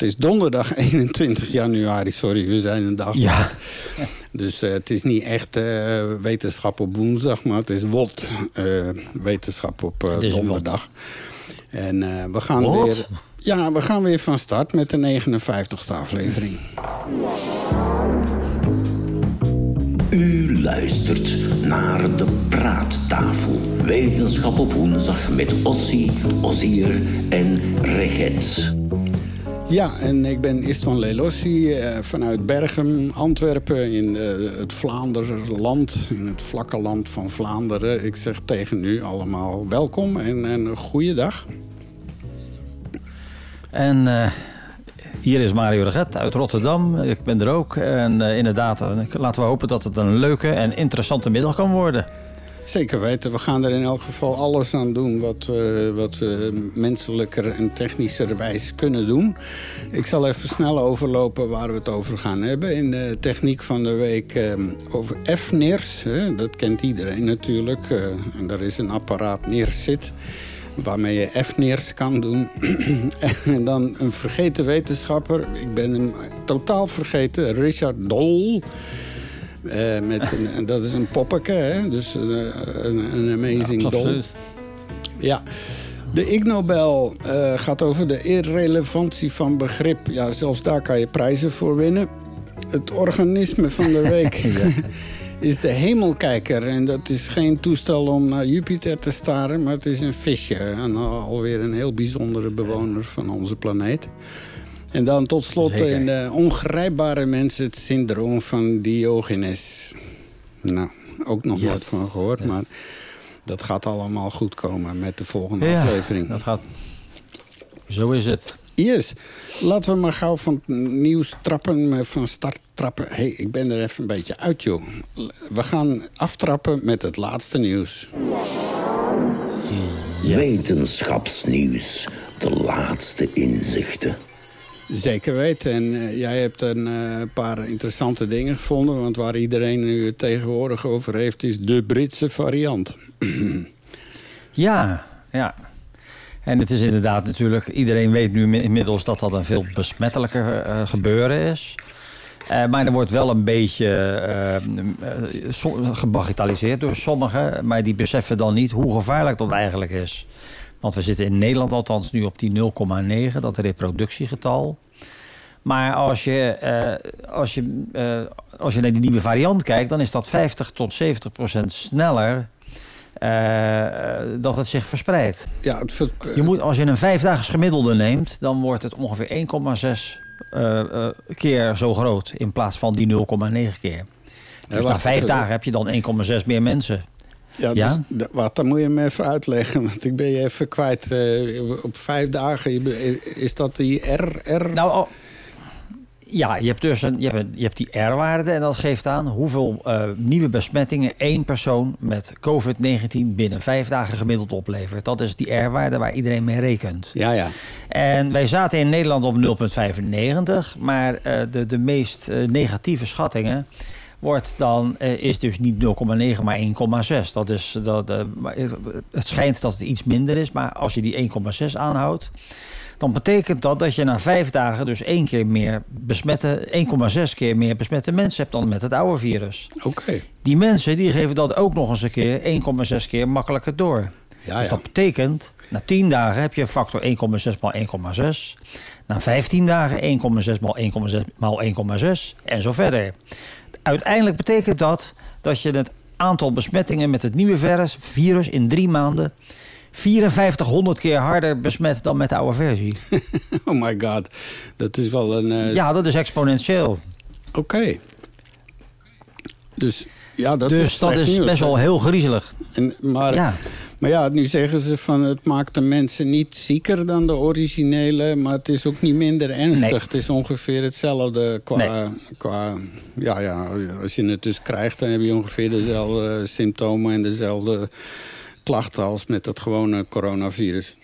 Het is donderdag 21 januari, sorry, we zijn een dag Ja. Dus eh, het is niet echt eh, wetenschap op woensdag, maar het is WOT, eh, wetenschap op eh, Het is donderdag. En eh, we gaan Wat? weer... Ja, we gaan weer van start met de 59ste aflevering. U luistert naar de Praattafel. Wetenschap op woensdag met Ossie, Ozier en Reget. Ja, en ik ben Istvan Lelossi eh, vanuit Bergen, Antwerpen, in eh, het Vlaanderland, in het vlakke land van Vlaanderen. Ik zeg tegen u allemaal welkom en, en een goede dag. En eh, hier is Mario Reget uit Rotterdam. Ik ben er ook. En inderdaad, laten we hopen dat het een leuke en interessante middag kan worden. Zeker weten, we gaan er in elk geval alles aan doen wat we, wat we menselijker en technischerwijs kunnen doen. Ik zal even snel overlopen waar we het over gaan hebben. In de techniek van de week eh, over FNIRS, dat kent iedereen natuurlijk. eh, en daar is een apparaat neerzit waarmee je FNIRS kan doen. en dan een vergeten wetenschapper, ik ben hem totaal vergeten, Richard Dole. Eh, met een, en dat is een poppeke, hè? dus eh, een, een amazing doll. Absoluut. Ja. De Ig Nobel eh, gaat over de irrelevantie van begrip. Ja, zelfs daar kan je prijzen voor winnen. Het organisme van de week is de hemelkijker. En dat is geen toestel om naar Jupiter te staren, maar het is een visje. En alweer een heel bijzondere bewoner van onze planeet. En dan tot slot Zeker. in de ongrijpbare mensen het syndroom van Diogenes. Nou, ook nog Yes. nooit van gehoord, Yes. maar dat gaat allemaal goed komen met de volgende Ja, aflevering. dat gaat... Zo is het. Yes, laten we maar gauw van nieuws trappen, eh, van start trappen. Hé, hey, ik ben er even een beetje uit, joh. We gaan aftrappen met het laatste nieuws. Yes. Wetenschapsnieuws. De laatste inzichten. Zeker weten. En eh, jij hebt een eh, paar interessante dingen gevonden. Want waar iedereen nu tegenwoordig over heeft, is de Britse variant. Ja, ja. En het is inderdaad natuurlijk... Iedereen weet nu inmiddels dat dat een veel besmettelijker eh, gebeuren is. Maar er wordt wel een beetje so- gebagitaliseerd door sommigen. Maar die beseffen dan niet hoe gevaarlijk dat eigenlijk is. Want we zitten in Nederland althans nu op die 0,9, dat reproductiegetal. Maar als je, eh, als, je, eh, als je naar die nieuwe variant kijkt, dan is dat 50 tot 70 procent sneller eh, dat het zich verspreidt. Ja, het ver- Je moet, als je een vijfdagens gemiddelde neemt, dan wordt het ongeveer 1,6 eh, eh, keer zo groot in plaats van die 0,9 keer. Dus na vijf dagen heb je dan 1,6 meer mensen. Ja, Ja? Dus, wat, dan moet je me even uitleggen, want ik ben je even kwijt. eh, op vijf dagen, be- is dat die R? R? Nou, oh, ja, je hebt dus een, je hebt, je hebt die R-waarde en dat geeft aan hoeveel eh, nieuwe besmettingen één persoon met COVID-19 binnen vijf dagen gemiddeld oplevert. Dat is die R-waarde waar iedereen mee rekent. Ja, ja. En wij zaten in Nederland op 0,95, maar eh, de, de meest eh, negatieve schattingen wordt dan, eh, is dus niet 0,9, maar 1,6. Dat is, dat, eh, het- schijnt dat het iets minder is, maar als je die 1,6 aanhoudt, dan betekent dat dat je na vijf dagen dus één keer meer besmette, 1,6 keer meer besmette mensen hebt dan met het oude virus. Oké. Die mensen die geven dat ook nog eens een keer 1,6 keer makkelijker door. Ja, dus ja. dat betekent, na 10 dagen heb je een factor 1,6 maal 1,6. Na 15 dagen 1,6 maal 1,6 maal 1,6 en zo verder. Uiteindelijk betekent dat dat je het aantal besmettingen met het nieuwe virus, virus in drie maanden 5400 keer harder besmet dan met de oude versie. Oh my god. Dat is wel een... eh, Ja, dat is exponentieel. Oké. Dus ja, dat dus is dat is nieuws, best wel heel griezelig. En, maar, Ja. Maar ja, nu zeggen ze van het maakt de mensen niet zieker dan de originele, maar het is ook niet minder ernstig. Nee. Het is ongeveer hetzelfde qua, Nee. qua ja, ja, als je het dus krijgt, dan heb je ongeveer dezelfde symptomen en dezelfde klachten als met het gewone coronavirus.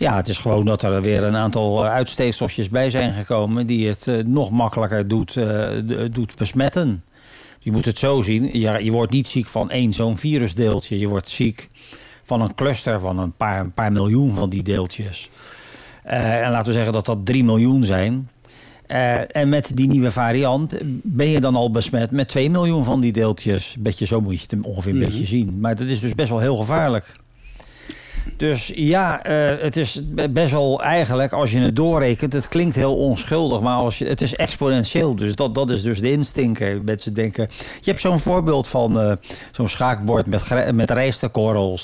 Ja, het is gewoon dat er weer een aantal eh, uitsteekstofjes bij zijn gekomen... die het eh, nog makkelijker doet, eh, doet besmetten. Je moet het zo zien, je, je wordt niet ziek van één zo'n virusdeeltje. Je wordt ziek van een cluster van een paar, een paar miljoen van die deeltjes. Eh, en laten we zeggen dat dat 3 miljoen zijn. Eh, en met die nieuwe variant ben je dan al besmet met 2 miljoen van die deeltjes. Beetje zo moet je het ongeveer een Mhm. beetje zien. Maar dat is dus best wel heel gevaarlijk. Dus ja, eh, het is best wel eigenlijk, als je het doorrekent, het klinkt heel onschuldig, maar als je, het is exponentieel. Dus dat, dat is dus de instinker. Mensen denken, je hebt zo'n voorbeeld van eh, zo'n schaakbord met, met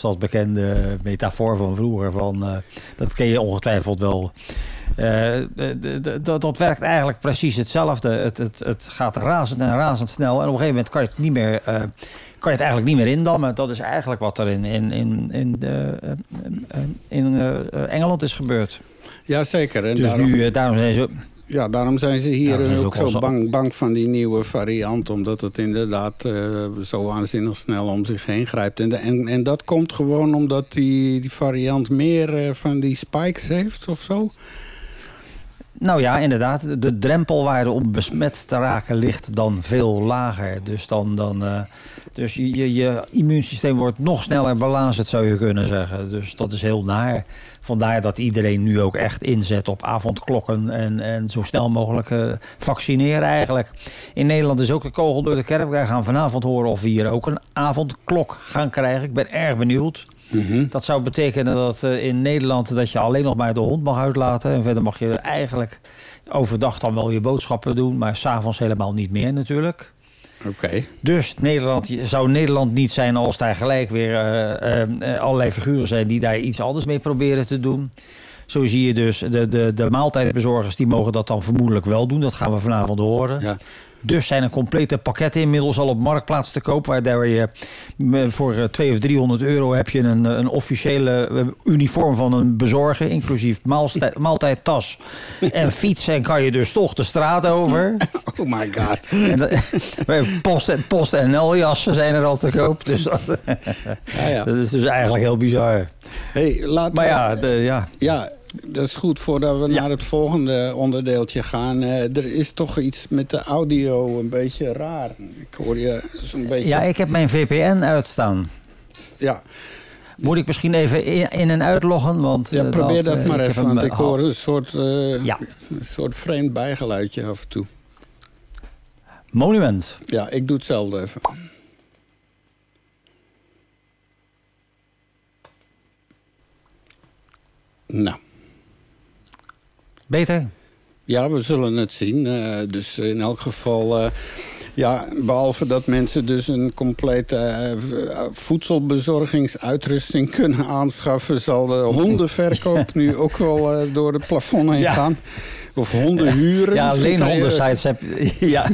dat bekende metafoor van vroeger. Van, eh, dat ken je ongetwijfeld wel. Dat, werkt eigenlijk precies hetzelfde. Het, het, het gaat razend en razendsnel. En op een gegeven moment kan je het niet meer, kan je het eigenlijk niet meer indammen. Dat is eigenlijk wat er in, in, in, in, de, eh, in eh, Engeland is gebeurd. Jazeker. En Dus daarom, nu, eh, daarom zijn ze... ja, daarom zijn ze hier Daarom zijn ze ook zo bang, bang van die nieuwe variant. Omdat het inderdaad eh, zo waanzinnig snel om zich heen grijpt. En, de- en, en dat komt gewoon omdat die, die variant meer van die spikes heeft of zo. Nou ja, inderdaad. De drempelwaarde om besmet te raken ligt dan veel lager. Dus, dan, dan, eh, dus je, je, immuunsysteem wordt nog sneller belazerd, zou je kunnen zeggen. Dus dat is heel naar. Vandaar dat iedereen nu ook echt inzet op avondklokken en, en zo snel mogelijk eh, vaccineren eigenlijk. In Nederland is ook de kogel door de kerk. Wij gaan vanavond horen of we hier ook een avondklok gaan krijgen. Ik ben erg benieuwd. Dat zou betekenen dat eh, in Nederland dat je alleen nog maar de hond mag uitlaten. En verder mag je eigenlijk overdag dan wel je boodschappen doen, maar s'avonds helemaal niet meer natuurlijk. Oké. Dus Nederland zou Nederland niet zijn als daar gelijk weer eh, eh, allerlei figuren zijn die daar iets anders mee proberen te doen. Zo zie je dus de, de, de maaltijdbezorgers, die mogen dat dan vermoedelijk wel doen. Dat gaan we vanavond horen. Ja. Dus zijn er complete pakketten inmiddels al op Marktplaats te koop. Waar daar je eh, voor eh, 200 of 300 euro heb je een, een officiële eh, uniform van een bezorger. Inclusief maaltijd, maaltijdtas en fiets. En kan je dus toch de straat over. Oh my god. En dat- post, post en NL-jassen zijn er al te koop. Dus dat, Ja, ja. dat is dus eigenlijk heel bizar. Hey, laten Maar ja, de, ja. Ja, dat is goed voordat we naar het volgende onderdeeltje gaan. Eh, er is toch iets met de audio een beetje raar. Ik hoor je zo'n beetje... ja, ik heb mijn VPN uitstaan. ja. Moet ik misschien even in, in en uitloggen? Want, Ja, eh, probeer dat, eh, maar even, want ik hoor een soort, Ja. een soort vreemd bijgeluidje af en toe. Monument. Ja, ik doe hetzelfde even. Nou, Beter? ja, we zullen het zien. Eh, dus in elk geval... eh, ja, behalve dat mensen dus een complete eh, voedselbezorgingsuitrusting kunnen aanschaffen... zal de hondenverkoop nu ook wel door het plafond heen Ja. gaan. Of honden huren. Ja, je- leenhondensites heb ja,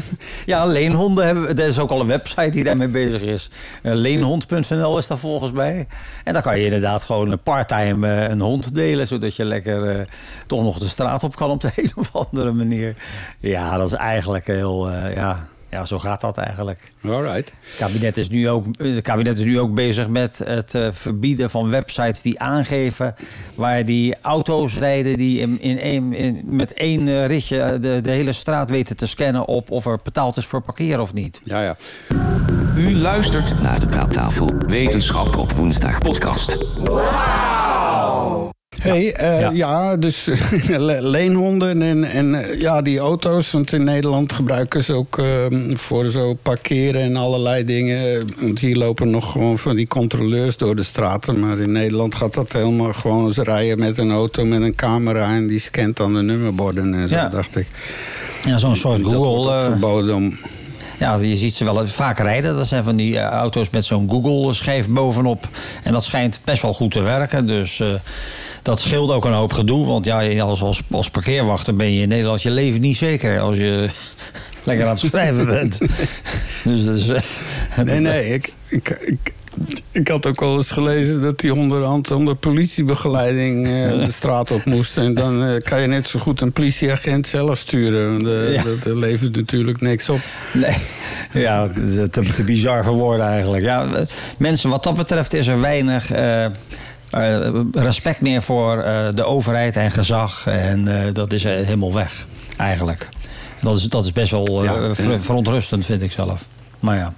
ja, leenhonden hebben Er is ook al een website die daarmee bezig is. Eh, leenhond.nl is daar volgens mij. En dan kan je inderdaad gewoon part-time eh, een hond delen, zodat je lekker eh, toch nog de straat op kan op de een of andere manier. Ja, dat is eigenlijk heel. ja, ja, zo gaat dat eigenlijk. All right. Het kabinet is nu ook, het kabinet is nu ook bezig met het eh, verbieden van websites die aangeven waar die auto's rijden die in, in, in- met één eh, ritje de, de hele straat weten te scannen op of er betaald is voor parkeren of niet. Ja, ja. U luistert naar de Praattafel Wetenschap op woensdag podcast. Hey, eh, ja. Ja. dus le- leenhonden en, en eh, ja, die auto's. Want in Nederland gebruiken ze ook eh, voor zo parkeren en allerlei dingen. Want hier lopen nog gewoon van die controleurs door de straten. Maar in Nederland gaat dat helemaal gewoon. Ze rijden met een auto met een camera en die scant dan de nummerborden en zo, Ja. dacht ik. Ja, zo'n soort Google. eh, verboden om... Ja, je ziet ze wel vaak rijden. Dat zijn van die eh, auto's met zo'n Google-schijf bovenop. En dat schijnt best wel goed te werken. Dus eh, dat scheelt ook een hoop gedoe. Want ja, als, als, als parkeerwachter ben je in Nederland je leven niet zeker. Als je lekker aan het schrijven bent. dus dat is... eh, Nee, nee, ik, ik, ik, ik had ook al eens gelezen dat die onderhand onder politiebegeleiding eh, de straat op moest. En dan eh, kan je net zo goed een politieagent zelf sturen. Want, eh, Ja. Dat dat levert natuurlijk niks op. Nee, ja, te, te bizar voor woorden eigenlijk. Ja, mensen, wat dat betreft is er weinig respect meer voor de overheid en gezag. En dat is helemaal weg, eigenlijk. Dat is, dat is best wel Ja, ver- ja. verontrustend, vind ik zelf. Maar ja.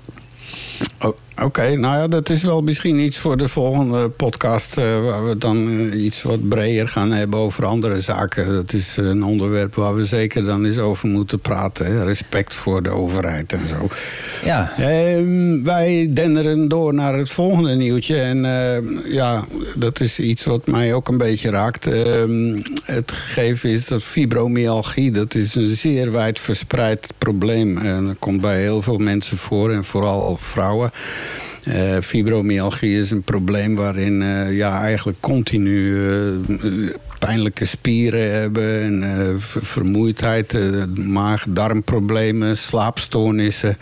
Oh, Oké, nou ja, dat is wel misschien iets voor de volgende podcast... Uh, waar we dan uh, iets wat breder gaan hebben over andere zaken. Dat is een onderwerp waar we zeker dan eens over moeten praten. Hè? Respect voor de overheid en zo. Ja. Uh, wij denderen door naar het volgende nieuwtje. En eh, ja, dat is iets wat mij ook een beetje raakt. Ehm, het gegeven is dat fibromyalgie... dat is een zeer wijd verspreid probleem. En dat komt bij heel veel mensen voor en vooral vrouwen... Uh, fibromyalgie is een probleem waarin uh, ja, eigenlijk continu uh, pijnlijke spieren hebben... en vermoeidheid, maag-darmproblemen, slaapstoornissen...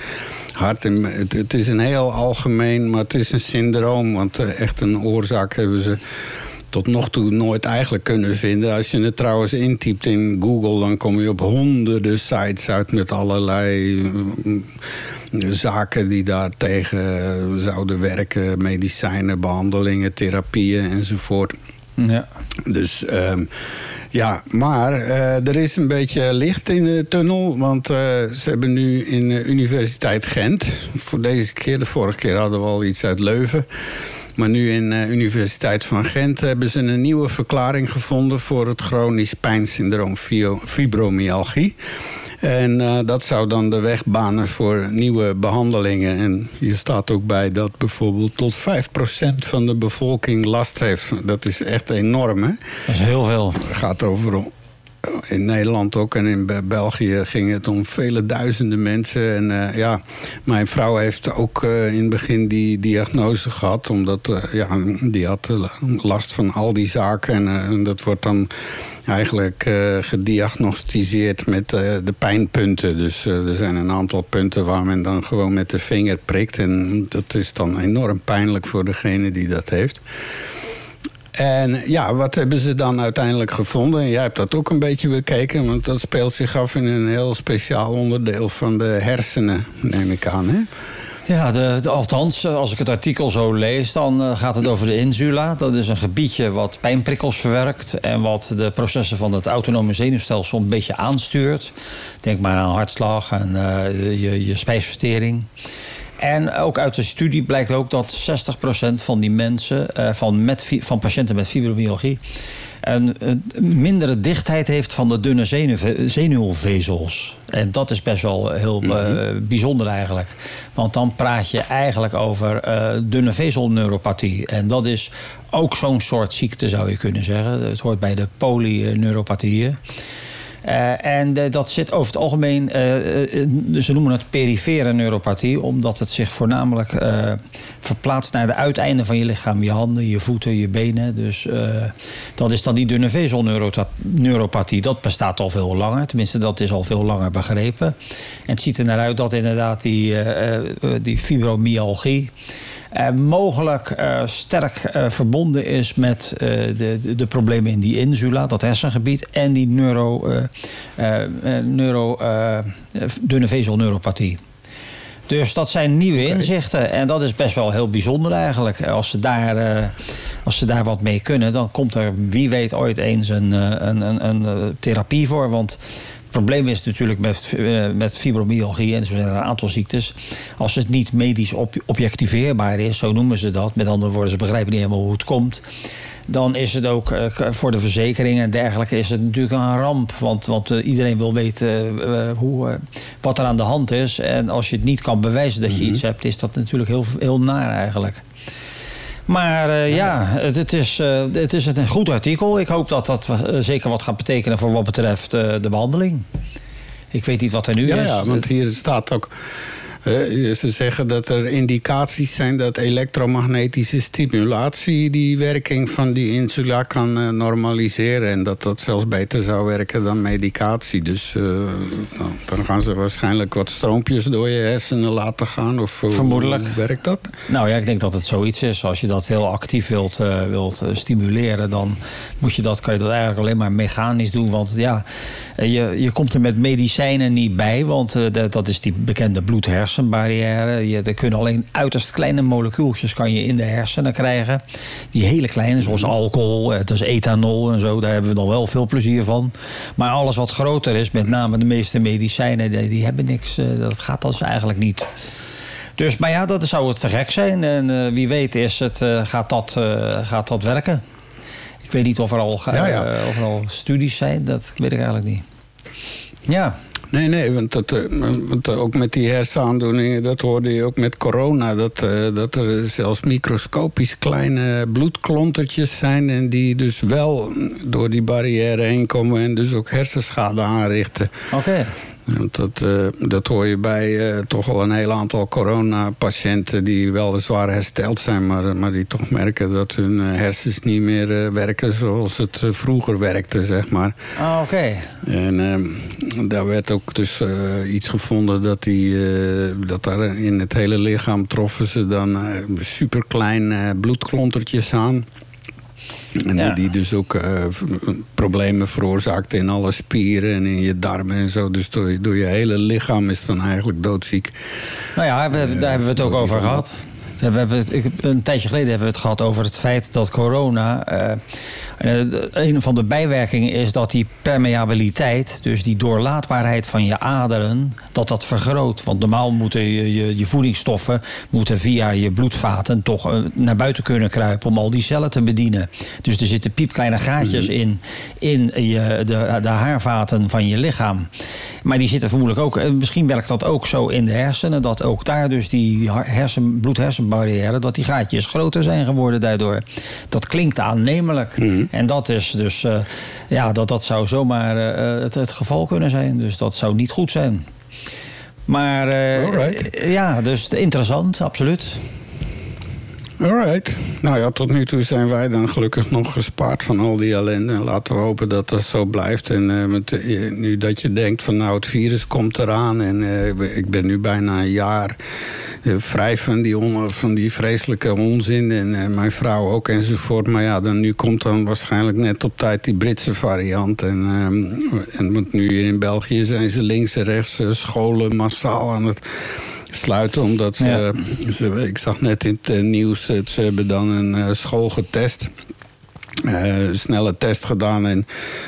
Hart het, is een heel algemeen, maar het is een syndroom. Want echt een oorzaak hebben ze tot nog toe nooit eigenlijk kunnen vinden. Als je het trouwens intypt in Google... dan kom je op honderden sites uit met allerlei zaken die daartegen zouden werken. Medicijnen, behandelingen, therapieën enzovoort. Ja. Dus um, ja, maar uh, er is een beetje licht in de tunnel. Want uh, ze hebben nu in de Universiteit Gent... voor deze keer, de vorige keer hadden we al iets uit Leuven... Maar nu in de Universiteit van Gent hebben ze een nieuwe verklaring gevonden... voor het chronisch pijnsyndroom fibromyalgie. En uh, dat zou dan de weg banen voor nieuwe behandelingen. En hier staat ook bij dat bijvoorbeeld tot 5% van de bevolking last heeft. Dat is echt enorm, hè? Dat is heel veel. Het gaat over in Nederland ook en in België ging het om vele duizenden mensen. En uh, ja, mijn vrouw heeft ook uh, in het begin die diagnose gehad. Omdat uh, ja, die had last van al die zaken. En, en dat wordt dan eigenlijk gediagnosticeerd met de pijnpunten. Dus er zijn een aantal punten waar men dan gewoon met de vinger prikt. En dat is dan enorm pijnlijk voor degene die dat heeft. En ja, wat hebben ze dan uiteindelijk gevonden? En jij hebt dat ook een beetje bekeken, want dat speelt zich af in een heel speciaal onderdeel van de hersenen, neem ik aan. Hè? Ja, de, althans, als ik het artikel zo lees, dan uh, gaat het over de insula. Dat is een gebiedje wat pijnprikkels verwerkt en wat de processen van het autonome zenuwstelsel een beetje aanstuurt. Denk maar aan hartslag en uh, je, je spijsvertering. En ook uit de studie blijkt ook dat 60% van die mensen, uh, van, met, van patiënten met fibromyalgie, een, een, mindere dichtheid heeft van de dunne zenuw, zenuwvezels. En dat is best wel heel mm -hmm. uh, bijzonder eigenlijk. Want dan praat je eigenlijk over uh, dunne vezelneuropathie. En dat is ook zo'n soort ziekte zou je kunnen zeggen. Het hoort bij de polyneuropathieën. Uh, en uh, dat zit over het algemeen, uh, ze noemen het perifere neuropathie, omdat het zich voornamelijk verplaatst naar de uiteinden van je lichaam, je handen, je voeten, je benen. Dus dat is dan die dunne vezelneuropathie. Dat bestaat al veel langer, tenminste, dat is al veel langer begrepen. En het ziet er naar uit dat inderdaad die, die fibromyalgie. Uh, mogelijk uh, sterk uh, verbonden is met de, de, de, problemen in die insula, dat hersengebied, en die neuro, neuro, dunne vezelneuropathie. Dus dat zijn nieuwe inzichten. En dat is best wel heel bijzonder eigenlijk. Als ze daar, als ze daar wat mee kunnen, dan komt er wie weet ooit eens een, een, een, een therapie voor. Want probleem is natuurlijk met, uh, met fibromyalgie, en zo zijn er een aantal ziektes. Als het niet medisch objectiveerbaar is, zo noemen ze dat. Met andere woorden, ze begrijpen niet helemaal hoe het komt. Dan is het ook uh, voor de verzekering en dergelijke is het natuurlijk een ramp. Want, want uh, iedereen wil weten hoe, wat er aan de hand is. En als je het niet kan bewijzen dat je mm -hmm. iets hebt, is dat natuurlijk heel, heel naar eigenlijk. Maar uh, ja, het, het, is, uh, het is een goed artikel. Ik hoop dat dat uh, zeker wat gaat betekenen voor wat betreft de behandeling. Ik weet niet wat er nu ja, is. Ja, want hier staat ook uh, ze zeggen dat er indicaties zijn dat elektromagnetische stimulatie die werking van die insula kan uh, normaliseren. En dat dat zelfs beter zou werken dan medicatie. Dus uh, nou, dan gaan ze waarschijnlijk wat stroompjes door je hersenen laten gaan. Of, Vermoedelijk. Hoe werkt dat? Nou ja, ik denk dat het zoiets is. Als je dat heel actief wilt, wilt stimuleren, dan moet je dat, kan je dat eigenlijk alleen maar mechanisch doen. Want ja, je, je komt er met medicijnen niet bij, want dat, dat is die bekende bloedhersen hersenbarrière. Je, er kunnen alleen uiterst kleine molecuultjes kan je in de hersenen krijgen. Die hele kleine, zoals alcohol, is ethanol en zo. Daar hebben we dan wel veel plezier van. Maar alles wat groter is, met name de meeste medicijnen, die, die hebben niks. Dat gaat dus eigenlijk niet. Dus, maar ja, dat zou het te gek zijn. En eh, wie weet is het, eh, gaat, dat, eh, gaat dat werken. Ik weet niet of er, al, Ja, ja. eh, of er al studies zijn. Dat weet ik eigenlijk niet. Ja, Nee, nee, want, dat, eh, want ook met die hersenaandoeningen, dat hoorde je ook met corona. Dat, eh, dat er zelfs microscopisch kleine bloedklontertjes zijn. En die dus wel door die barrière heen komen en dus ook hersenschade aanrichten. oké. Dat, eh, dat hoor je bij eh, toch al een heel aantal coronapatiënten die weliswaar hersteld zijn, maar, maar die toch merken dat hun eh, hersens niet meer werken zoals het vroeger werkte, zeg maar. Ah, oké. En ehm, daar werd ook dus iets gevonden dat, die, dat daar in het hele lichaam troffen ze dan superklein bloedklontertjes aan. En Ja. die dus ook eh, problemen veroorzaakten in alle spieren en in je darmen en zo. Dus door, je- door je hele lichaam is dan eigenlijk doodziek. Nou ja, we, daar hebben we het ook over gehad. We hebben, een tijdje geleden hebben we het gehad over het feit dat corona. eh, eh, een van de bijwerkingen is dat die permeabiliteit, dus die doorlaatbaarheid van je aderen, dat dat vergroot. Want normaal moeten je, je, je voedingsstoffen moeten via je bloedvaten toch eh, naar buiten kunnen kruipen om al die cellen te bedienen. Dus er zitten piepkleine gaatjes in, in je, de, de haarvaten van je lichaam. Maar die zitten vermoedelijk ook, misschien werkt dat ook zo in de hersenen, dat ook daar dus die hersen, bloed-hersenbarrière, dat die gaatjes groter zijn geworden daardoor. Dat klinkt aannemelijk. En dat is dus, eh, ja, dat, dat zou zomaar eh, het, het geval kunnen zijn. Dus dat zou niet goed zijn. Maar eh, ja, dus interessant, absoluut. Alright. Nou ja, tot nu toe zijn wij dan gelukkig nog gespaard van al die ellende. En laten we hopen dat dat zo blijft. En eh, met, eh, nu dat je denkt van nou het virus komt eraan. En eh, ik ben nu bijna een jaar eh, vrij van die, on, van die vreselijke onzin. En eh, mijn vrouw ook enzovoort. Maar ja, dan, nu komt dan waarschijnlijk net op tijd die Britse variant. En, ehm, en want nu hier in België zijn ze links en rechts eh, scholen massaal aan het sluiten. Omdat ze, Ja. ze, ik zag net in het eh, nieuws, dat ze hebben dan een eh, school getest. Een snelle test gedaan en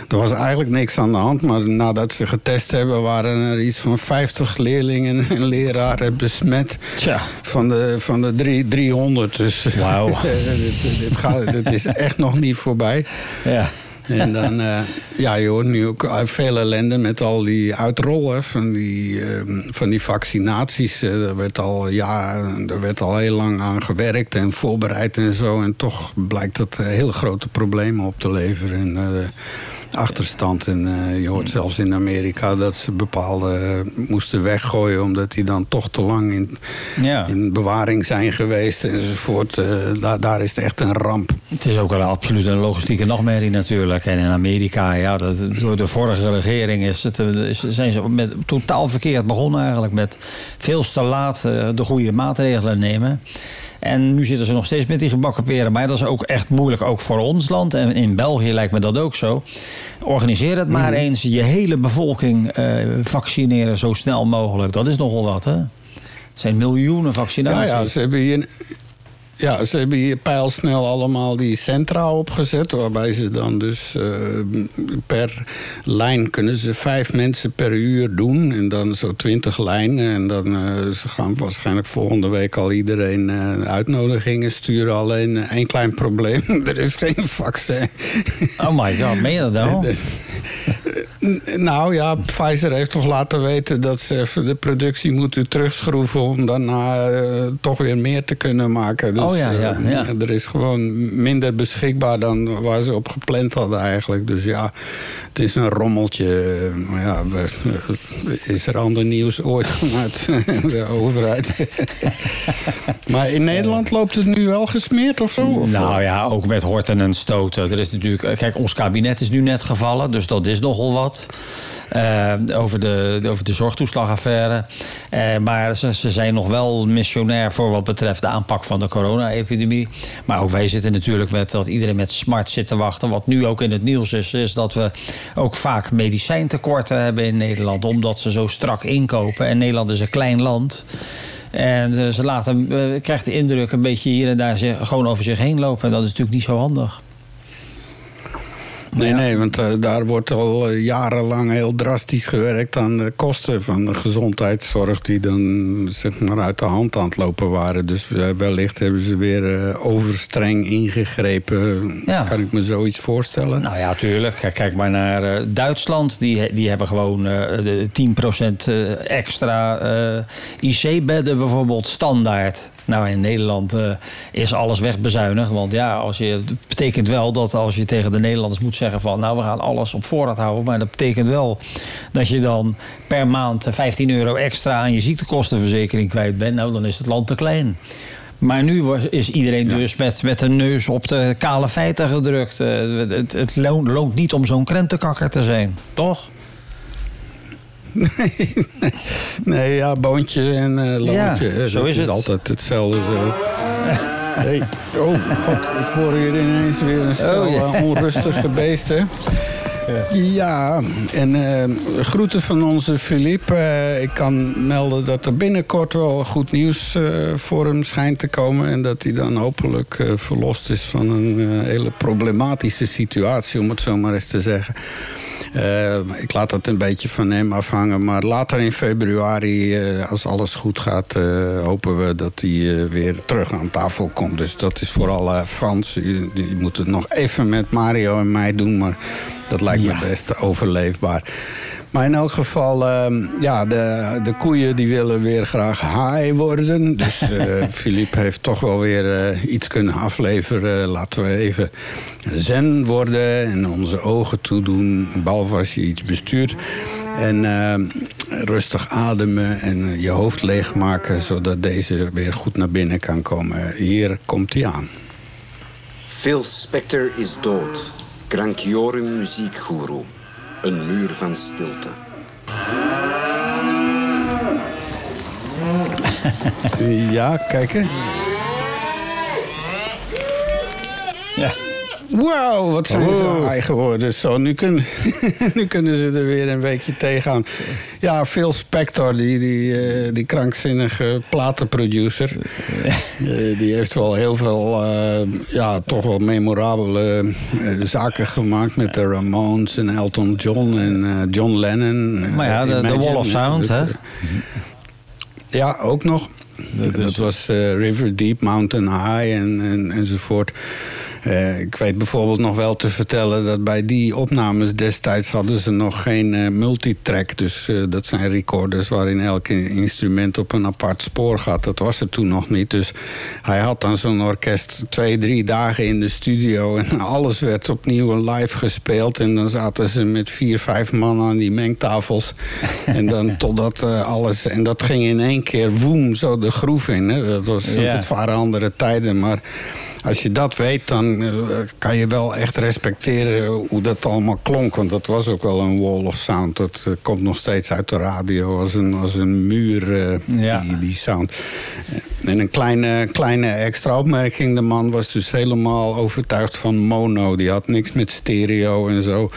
er was eigenlijk niks aan de hand. Maar nadat ze getest hebben, waren er iets van 50 leerlingen en leraren besmet. Tja. Van de, van de drie, 300. Dus Wauw. dit, dit, gaat, dit is echt nog niet voorbij. Ja. En dan, eh, ja, je hoort nu ook veel ellende met al die uitrollen van die, ehm, van die vaccinaties. Eh, daar werd al, ja, daar werd al heel lang aan gewerkt en voorbereid en zo. En toch blijkt dat eh, hele grote problemen op te leveren. En, eh, achterstand. En eh, je hoort zelfs in Amerika dat ze bepaalde eh, moesten weggooien... omdat die dan toch te lang in, Ja. in bewaring zijn geweest enzovoort. Eh, daar, daar is het echt een ramp. Het is ook een absoluut een logistieke nachtmerrie natuurlijk. En in Amerika, ja, dat, door de vorige regering is het, is- zijn ze met, totaal verkeerd begonnen eigenlijk. Met veel te laat eh, de goede maatregelen nemen. En nu zitten ze nog steeds met die gebakken peren. Maar dat is ook echt moeilijk, ook voor ons land. En in België lijkt me dat ook zo. Organiseer het maar eens. Je hele bevolking eh, vaccineren zo snel mogelijk. Dat is nogal wat, hè? Het zijn miljoenen Ja, vaccinaties. ja, ze hebben hier... Ja, ze hebben hier pijlsnel allemaal die centra opgezet. Waarbij ze dan dus eh, per lijn kunnen ze vijf mensen per uur doen. En dan zo twintig lijnen. En dan eh, ze gaan waarschijnlijk volgende week al iedereen eh, uitnodigingen sturen. Alleen één klein probleem. er is geen vaccin. Oh my god, meen je dat nou? Nou ja, Pfizer heeft toch laten weten dat ze de productie moeten terugschroeven om daarna toch weer meer te kunnen maken. Dus, Oh ja, ja, eh, ja. er is gewoon minder beschikbaar dan waar ze op gepland hadden eigenlijk. Dus ja, het is een rommeltje. Maar ja, is er ander nieuws ooit vanuit de overheid? maar in Nederland loopt het nu wel gesmeerd of zo? Of Nou ja, ook met horten en stoten. Er is natuurlijk, kijk, ons kabinet is nu net gevallen, dus dat is nogal wat. Eh, over, de, over de zorgtoeslagaffaire. Eh, maar ze, ze zijn nog wel missionair voor wat betreft de aanpak van de corona-epidemie. Maar ook wij zitten natuurlijk met dat iedereen met smart zit te wachten. Wat nu ook in het nieuws is, is dat we ook vaak medicijntekorten hebben in Nederland. Omdat ze zo strak inkopen. En Nederland is een klein land. En eh, ze laten, krijgt de indruk een beetje hier en daar gewoon over zich heen lopen. En dat is natuurlijk niet zo handig. Nee, Ja. nee, want eh, daar wordt al eh, jarenlang heel drastisch gewerkt aan de kosten van de gezondheidszorg, die dan zeg maar uit de hand aan het lopen waren. Dus eh, wellicht hebben ze weer overstreng ingegrepen. Ja. Kan ik me zoiets voorstellen? Nou ja, tuurlijk. Kijk, maar naar Duitsland. Die, die hebben gewoon de 10% eh, extra IC-bedden bijvoorbeeld standaard. Nou, in Nederland is alles wegbezuinigd. Want ja, als je, het betekent wel dat als je tegen de Nederlanders moet zeggen van... nou, we gaan alles op voorraad houden. Maar dat betekent wel dat je dan per maand 15 euro extra aan je ziektekostenverzekering kwijt bent. Nou, dan is het land te klein. Maar nu was- is iedereen dus met, met de neus op de kale feiten gedrukt. Eh, het het loont, loont niet om zo'n krentenkakker te zijn, toch? Nee, ja, boontje en eh loontje. Ja, zo dat is het. altijd hetzelfde zo. Hey. Oh, god, ik hoor hier ineens weer een stel Oh, eh, onrustige beesten. Ja, en eh, groeten van onze Philippe. Eh, ik kan melden dat er binnenkort wel goed nieuws eh, voor hem schijnt te komen. En dat hij dan hopelijk verlost is van een hele problematische situatie, om het zo maar eens te zeggen. Eh, ik laat dat een beetje van hem afhangen. Maar later in februari, eh, als alles goed gaat, eh, hopen we dat hij weer terug aan tafel komt. Dus dat is vooral Frans. Die moet het nog even met Mario en mij doen. Maar dat lijkt me best overleefbaar. Maar in elk geval, ehm, ja, de, de koeien die willen weer graag haai worden. Dus eh Philippe heeft toch wel weer eh, iets kunnen afleveren. Laten we even zen worden en onze ogen toedoen. Behalve als je iets bestuurt. En ehm, rustig ademen en eh, je hoofd leegmaken... zodat deze weer goed naar binnen kan komen. Hier komt hij aan. Phil Spector is dood. Grankiorum muziekguru. Een muur van stilte. Ja, kijken. Ja. Wauw, wat zijn ze Oh. haai geworden. Zo, nu, kunnen nu kunnen ze er weer een weekje tegenaan. Ja, Phil Spector, die, die, eh, die krankzinnige platenproducer... eh, die heeft wel heel veel, eh, ja, toch wel memorabele zaken gemaakt... met de Ramones en Elton John en John Lennon. Maar ja, de, Wall of Sound, dat, hè? Ja, ook nog. Dat, was eh, River Deep, Mountain High en, en, enzovoort. Eh, ik weet bijvoorbeeld nog wel te vertellen dat bij die opnames destijds hadden ze nog geen eh, multitrack. Dus eh, dat zijn recorders waarin elk instrument op een apart spoor gaat. Dat was er toen nog niet. Dus hij had dan zo'n orkest twee, drie dagen in de studio. En alles werd opnieuw live gespeeld. En dan zaten ze met vier, vijf man aan die mengtafels. en dan totdat alles... En dat ging in één keer woem zo de groef in. Hè. Dat, was, Ja. Het waren andere tijden, maar... Als je dat weet, dan eh, kan je wel echt respecteren hoe dat allemaal klonk. Want dat was ook wel een wall of sound. Dat eh, komt nog steeds uit de radio als een, als een muur, eh, Ja. die, die sound. En een kleine, kleine extra opmerking. De man was dus helemaal overtuigd van mono. Die had niks met stereo en zo.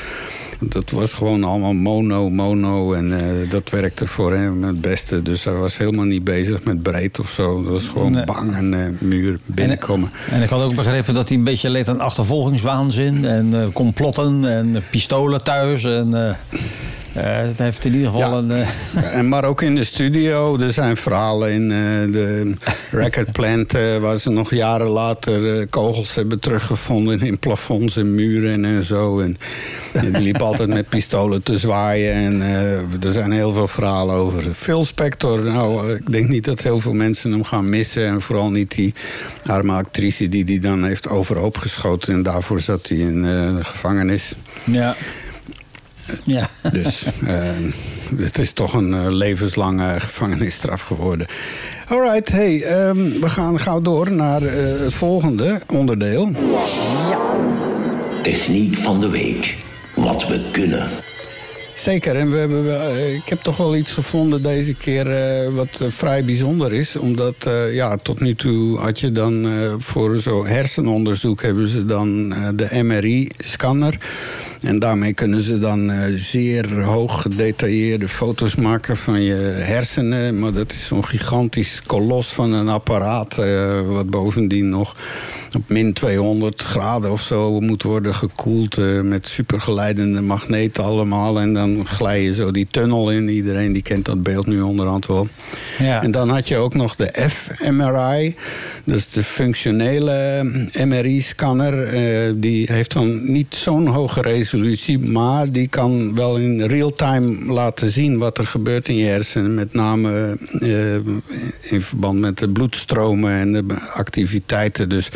Dat was gewoon allemaal mono, mono. En eh, dat werkte voor hem het beste. Dus hij was helemaal niet bezig met breed of zo. Dat was gewoon Nee. bang en eh, muur binnenkomen. En ik had ook begrepen dat hij een beetje leed aan achtervolgingswaanzin en eh, complotten en pistolen thuis. En het heeft in ieder geval Ja. een. eh, En maar ook in de studio. Er zijn verhalen in eh, de record plant... eh, waar ze nog jaren later eh, kogels hebben teruggevonden... in plafonds en muren en zo. En, die liep altijd met pistolen te zwaaien. En eh, er zijn heel veel verhalen over. Phil Spector, nou, eh, ik denk niet dat heel veel mensen hem gaan missen. En vooral niet die arme actrice die die dan heeft overhoop geschoten. En daarvoor zat hij in eh, de gevangenis. ja. Ja. Dus eh, het is toch een eh, levenslange gevangenisstraf geworden. Alright, hey, ehm, we gaan gauw door naar eh, het volgende onderdeel. Techniek van de week. Wat we kunnen. Zeker, en we hebben, wel- eh, ik heb toch wel iets gevonden deze keer eh, wat vrij bijzonder is. Omdat, eh, ja, tot nu toe had je dan eh, voor zo'n hersenonderzoek hebben ze dan de MRI-scanner. En daarmee kunnen ze dan eh, zeer hoog gedetailleerde foto's maken van je hersenen. Maar dat is zo'n gigantisch kolos van een apparaat. eh, wat bovendien nog op min 200 graden of zo moet worden gekoeld. eh, met supergeleidende magneten allemaal. En dan glij je zo die tunnel in. Iedereen die kent dat beeld nu onderhand wel. Ja. En dan had je ook nog de fMRI. Is de functionele MRI-scanner. eh, die heeft dan niet zo'n hoge resolutie... maar die kan wel in real-time laten zien wat er gebeurt in je hersenen. Met name eh, in verband met de bloedstromen en de activiteiten. Dus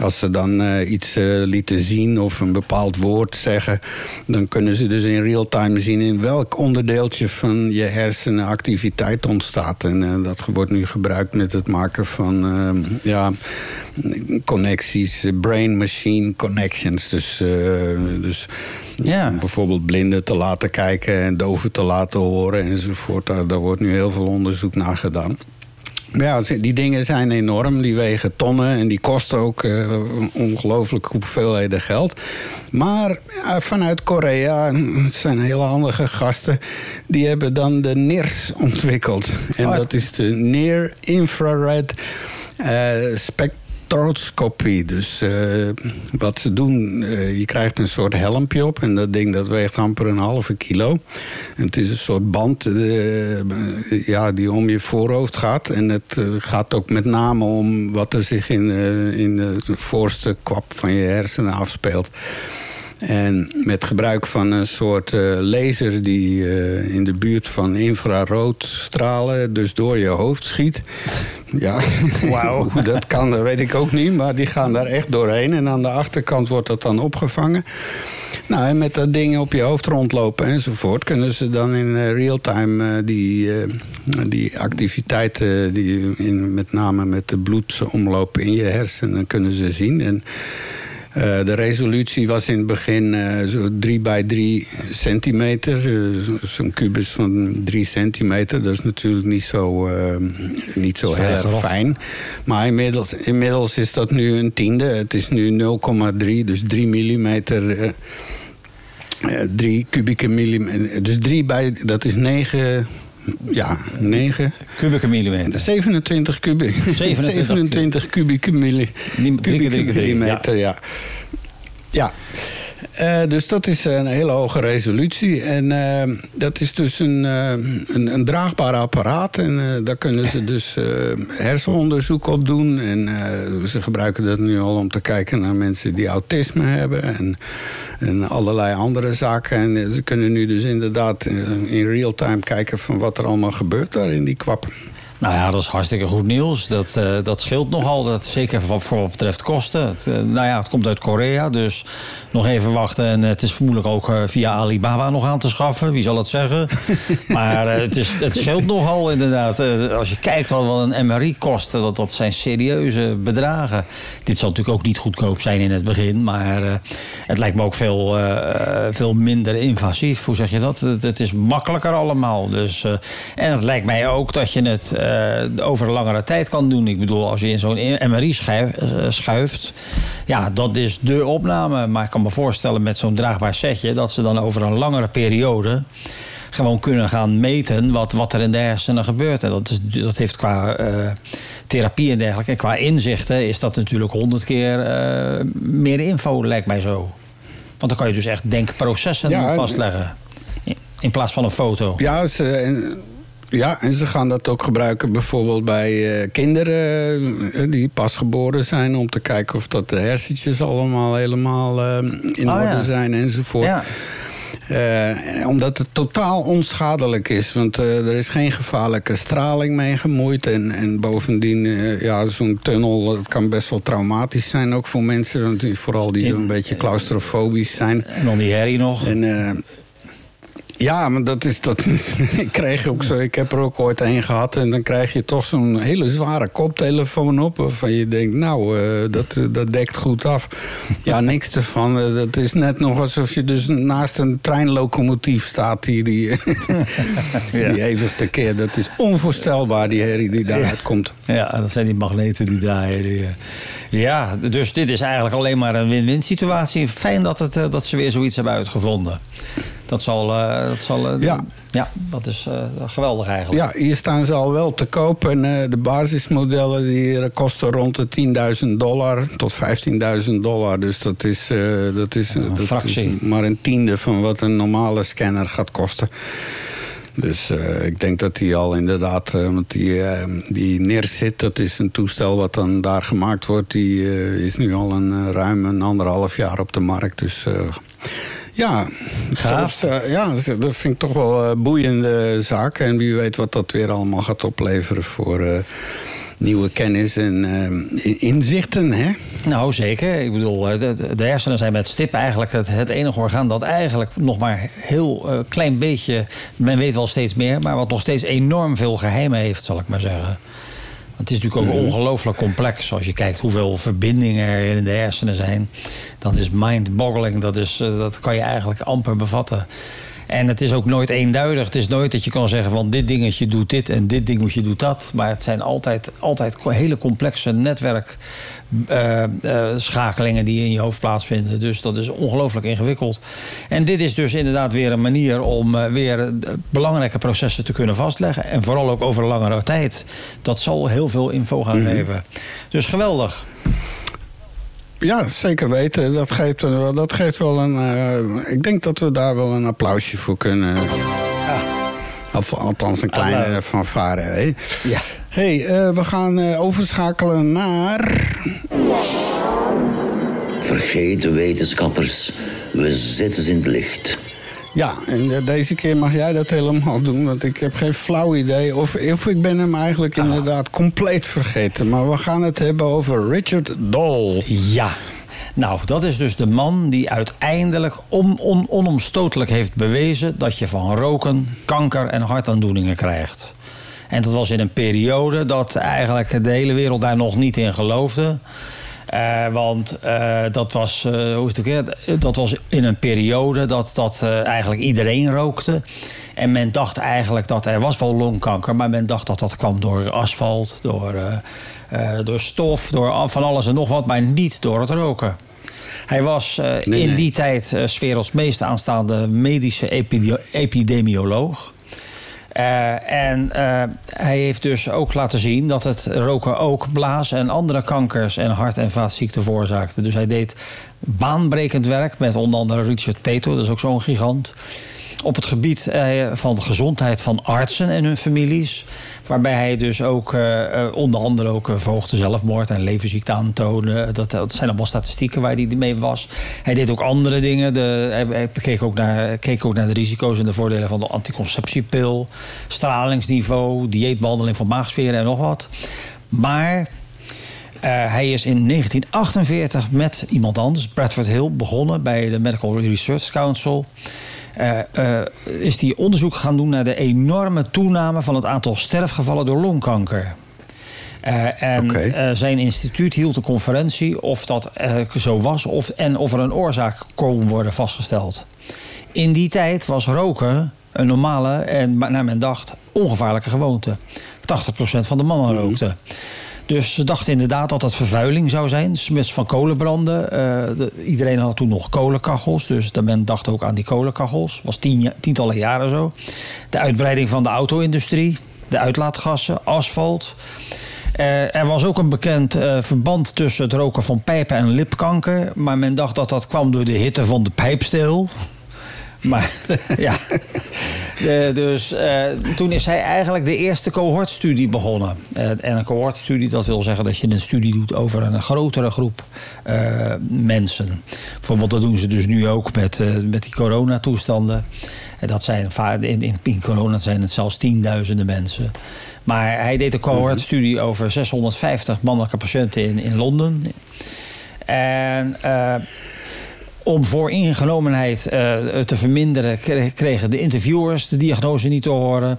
als ze dan eh, iets eh, lieten zien of een bepaald woord zeggen... dan kunnen ze dus in real-time zien in welk onderdeeltje van je hersenen activiteit ontstaat. En eh, dat wordt nu gebruikt met het maken van eh, ja, connecties, brain-machine connections. Dus, dus Ja. bijvoorbeeld blinden te laten kijken en doven te laten horen enzovoort. Daar, daar wordt nu heel veel onderzoek naar gedaan. Ja, die dingen zijn enorm. Die wegen tonnen en die kosten ook eh, ongelooflijk hoeveelheden geld. Maar vanuit Korea, het zijn hele handige gasten... die hebben dan de NIRS ontwikkeld. En Oh, dat is de Near Infrared eh Spectroscopy. Dus eh, wat ze doen, eh, je krijgt een soort helmpje op... en dat ding dat weegt amper een halve kilo. En het is een soort band eh, ja, die om je voorhoofd gaat. En het gaat ook met name om wat er zich in, in de voorste kwap van je hersenen afspeelt. En met gebruik van een soort eh, laser die eh, in de buurt van infraroodstralen dus door je hoofd schiet. Ja, Wauw. hoe dat kan, dat weet ik ook niet. Maar die gaan daar echt doorheen. En aan de achterkant wordt dat dan opgevangen. Nou, en met dat ding op je hoofd rondlopen enzovoort... kunnen ze dan in eh, real-time die, die activiteiten... die in, met name met de bloedsomloop in je hersenen kunnen ze zien. En de resolutie was in het begin eh, zo 3 bij 3 centimeter. eh, zo- Zo'n kubus van 3 centimeter. Dat is natuurlijk niet zo, eh, niet zo heel erg fijn. Maar inmiddels, inmiddels is dat nu een tiende. Het is nu 0,3, dus 3 millimeter. eh, eh, 3 kubieke millimeter. Dus 3 bij, dat is 9. Ja, 9. Kubieke millimeter. 27 kubiek. 27 27 kubieke milli, Die- drie keer kubieke millimeter, ja. Ja. Eh, dus dat is een hele hoge resolutie. En eh, dat is dus een, eh, een, een draagbaar apparaat. En daar kunnen ze dus hersenonderzoek op doen. En ze gebruiken dat nu al om te kijken naar mensen die autisme hebben. En, en allerlei andere zaken. En ze kunnen nu dus inderdaad in real time kijken van wat er allemaal gebeurt daar in die kwap. Nou ja, dat is hartstikke goed nieuws. Dat, eh, dat scheelt nogal. Dat, zeker voor, voor wat betreft kosten. Het, eh, nou ja, het komt uit Korea, dus nog even wachten. En het is vermoedelijk ook eh, via Alibaba nog aan te schaffen. Wie zal het zeggen? maar het, is, het scheelt nogal inderdaad. Als je kijkt wat, wat een MRI kost, dat, dat zijn serieuze bedragen. Dit zal natuurlijk ook niet goedkoop zijn in het begin. Maar het lijkt me ook veel, veel minder invasief. Hoe zeg je dat? Het, het is makkelijker allemaal. Dus, en het lijkt mij ook dat je het over een langere tijd kan doen. Ik bedoel, als je in zo'n MRI schijf- eh, schuift... ja, dat is de opname. Maar ik kan me voorstellen met zo'n draagbaar setje... dat ze dan over een langere periode gewoon kunnen gaan meten wat, wat er in de hersenen gebeurt. En dat, is, dat heeft qua eh, therapie en dergelijke, en qua inzichten, is dat natuurlijk honderd keer eh, meer info, lijkt mij zo. Want dan kan je dus echt denkprocessen Ja, vastleggen. In, plaats van een foto. Ja, ja, en ze gaan dat ook gebruiken bijvoorbeeld bij eh, kinderen eh, die pas geboren zijn... om te kijken of dat de hersentjes allemaal helemaal eh, in Oh, orde ja. zijn enzovoort. Ja. Eh, omdat het totaal onschadelijk is. Want eh, er is geen gevaarlijke straling mee gemoeid. En, en bovendien, eh, ja, zo'n tunnel dat kan best wel traumatisch zijn. Ook voor mensen, want die- vooral die zo'n beetje claustrofobisch zijn. En dan die herrie nog. En, eh, Ja, maar dat is dat. ik kreeg ook zo. Ik heb er ook ooit een gehad. En dan krijg je toch zo'n hele zware koptelefoon op. Waarvan je denkt, nou, eh, dat, dat dekt goed af. Ja, niks ervan. Eh, dat is net nog alsof je dus naast een treinlocomotief staat. Die, die, die eeuwig tekeer. Dat is onvoorstelbaar, die herrie die daaruit komt. Ja, dat zijn die magneten die draaien. Die, eh, ja, dus dit is eigenlijk alleen maar een win-win situatie. Fijn dat, het, dat ze weer zoiets hebben uitgevonden. Dat zal, uh, dat zal uh, ja. ja, dat is uh, geweldig eigenlijk. Ja, hier staan ze al wel te koop. En de basismodellen die kosten rond de 10.000 dollar tot 15.000 dollar. Dus dat is, dat, is, een dat fractie. is maar een tiende van wat een normale scanner gaat kosten. Dus uh, ik denk dat die al inderdaad, uh, want die, uh, die neerzit, dat is een toestel wat dan daar gemaakt wordt. Die is nu al een ruim een anderhalf jaar op de markt. Dus ja, Gaaf. Zelfs, ja, dat vind ik toch wel een boeiende zaak. En wie weet wat dat weer allemaal gaat opleveren voor nieuwe kennis en uh, inzichten. Hè? Nou, zeker. Ik bedoel, de, de, hersenen zijn met stip eigenlijk het, het enige orgaan dat eigenlijk nog maar heel uh, klein beetje, men weet wel steeds meer, maar wat nog steeds enorm veel geheimen heeft, zal ik maar zeggen. Het is natuurlijk ook ongelooflijk complex. Als je kijkt hoeveel verbindingen er in de hersenen zijn. Dat is mind-boggling. Dat, is, dat kan je eigenlijk amper bevatten. En het is ook nooit eenduidig. Het is nooit dat je kan zeggen van dit dingetje doet dit en dit dingetje doet dat. Maar het zijn altijd, altijd hele complexe netwerkschakelingen uh, uh, die in je hoofd plaatsvinden. Dus dat is ongelooflijk ingewikkeld. En dit is dus inderdaad weer een manier om uh, weer belangrijke processen te kunnen vastleggen. En vooral ook over langere tijd. Dat zal heel veel info gaan Mhm. geven. Dus geweldig. Ja, zeker weten. Dat geeft, dat geeft wel een. eh, ik denk dat we daar wel een applausje voor kunnen. Of althans een kleine. Hè? Ja. hey, eh, we gaan eh, overschakelen naar. Vergeten wetenschappers, we zetten ze in het licht. Ja, en eh, deze keer mag jij dat helemaal doen, want ik heb geen flauw idee. Of, of ik ben hem eigenlijk inderdaad compleet vergeten. Maar we gaan het hebben over Richard Dole. Ja. Nou, dat is dus de man die uiteindelijk on, on- onomstotelijk heeft bewezen dat je van roken kanker en hartaandoeningen krijgt. En dat was in een periode dat eigenlijk de hele wereld daar nog niet in geloofde. Eh, want eh, dat, was, eh, hoe is het dat was in een periode dat, dat eigenlijk iedereen rookte. En men dacht eigenlijk dat er was wel longkanker, maar men dacht dat dat kwam door asfalt, door, door stof, door van alles en nog wat, maar niet door het roken. Hij was eh, Nee, in nee. die tijd eh, 's werelds meest aanstaande medische epide- epidemioloog. Eh, en eh, hij heeft dus ook laten zien dat het roken ook blaas- en andere kankers en hart- en vaatziekten veroorzaakte. Dus hij deed baanbrekend werk met onder andere Richard Peto, dat is ook zo'n gigant. Op het gebied eh, van de gezondheid van artsen en hun families. Waarbij hij dus ook eh, eh, onder andere ook eh, verhoogde zelfmoord en levensziekte aantoonde. Dat, dat zijn allemaal statistieken waar hij mee was. Hij deed ook andere dingen. De, hij, keek, ook naar, keek ook naar de risico's en de voordelen van de anticonceptiepil. Stralingsniveau, dieetbehandeling van maagsferen en nog wat. Maar hij is in 1948 met iemand anders, Bradford Hill, begonnen bij de Medical Research Council. Eh, eh, is hij onderzoek gaan doen naar de enorme toename van het aantal sterfgevallen door longkanker. Eh, en zijn instituut hield een conferentie of dat zo was of, en of er een oorzaak kon worden vastgesteld. In die tijd was roken een normale en naar men dacht ongevaarlijke gewoonte. 80% van de mannen rookte. Dus ze dachten inderdaad dat dat vervuiling zou zijn. Smuts van kolenbranden. Eh, de- iedereen had toen nog kolenkachels. Dus men dacht ook aan die kolenkachels. was tientallen jaren zo. De uitbreiding van de auto-industrie. De uitlaatgassen, asfalt. Eh, er was ook een bekend eh, verband tussen het roken van pijpen en lipkanker. Maar men dacht dat dat kwam door de hitte van de pijpsteel. Maar ja, Eh, dus eh, toen is hij eigenlijk de eerste cohortstudie begonnen. Eh, en een cohortstudie, dat wil zeggen dat je een studie doet over een grotere groep eh, mensen. Bijvoorbeeld, dat doen ze dus nu ook met, met die coronatoestanden. En dat zijn in, in, in corona zijn het zelfs tienduizenden mensen. Maar hij deed een cohortstudie over 650 mannelijke patiënten in, in Londen. En om vooringenomenheid uh, te verminderen, kregen de interviewers de diagnose niet te horen.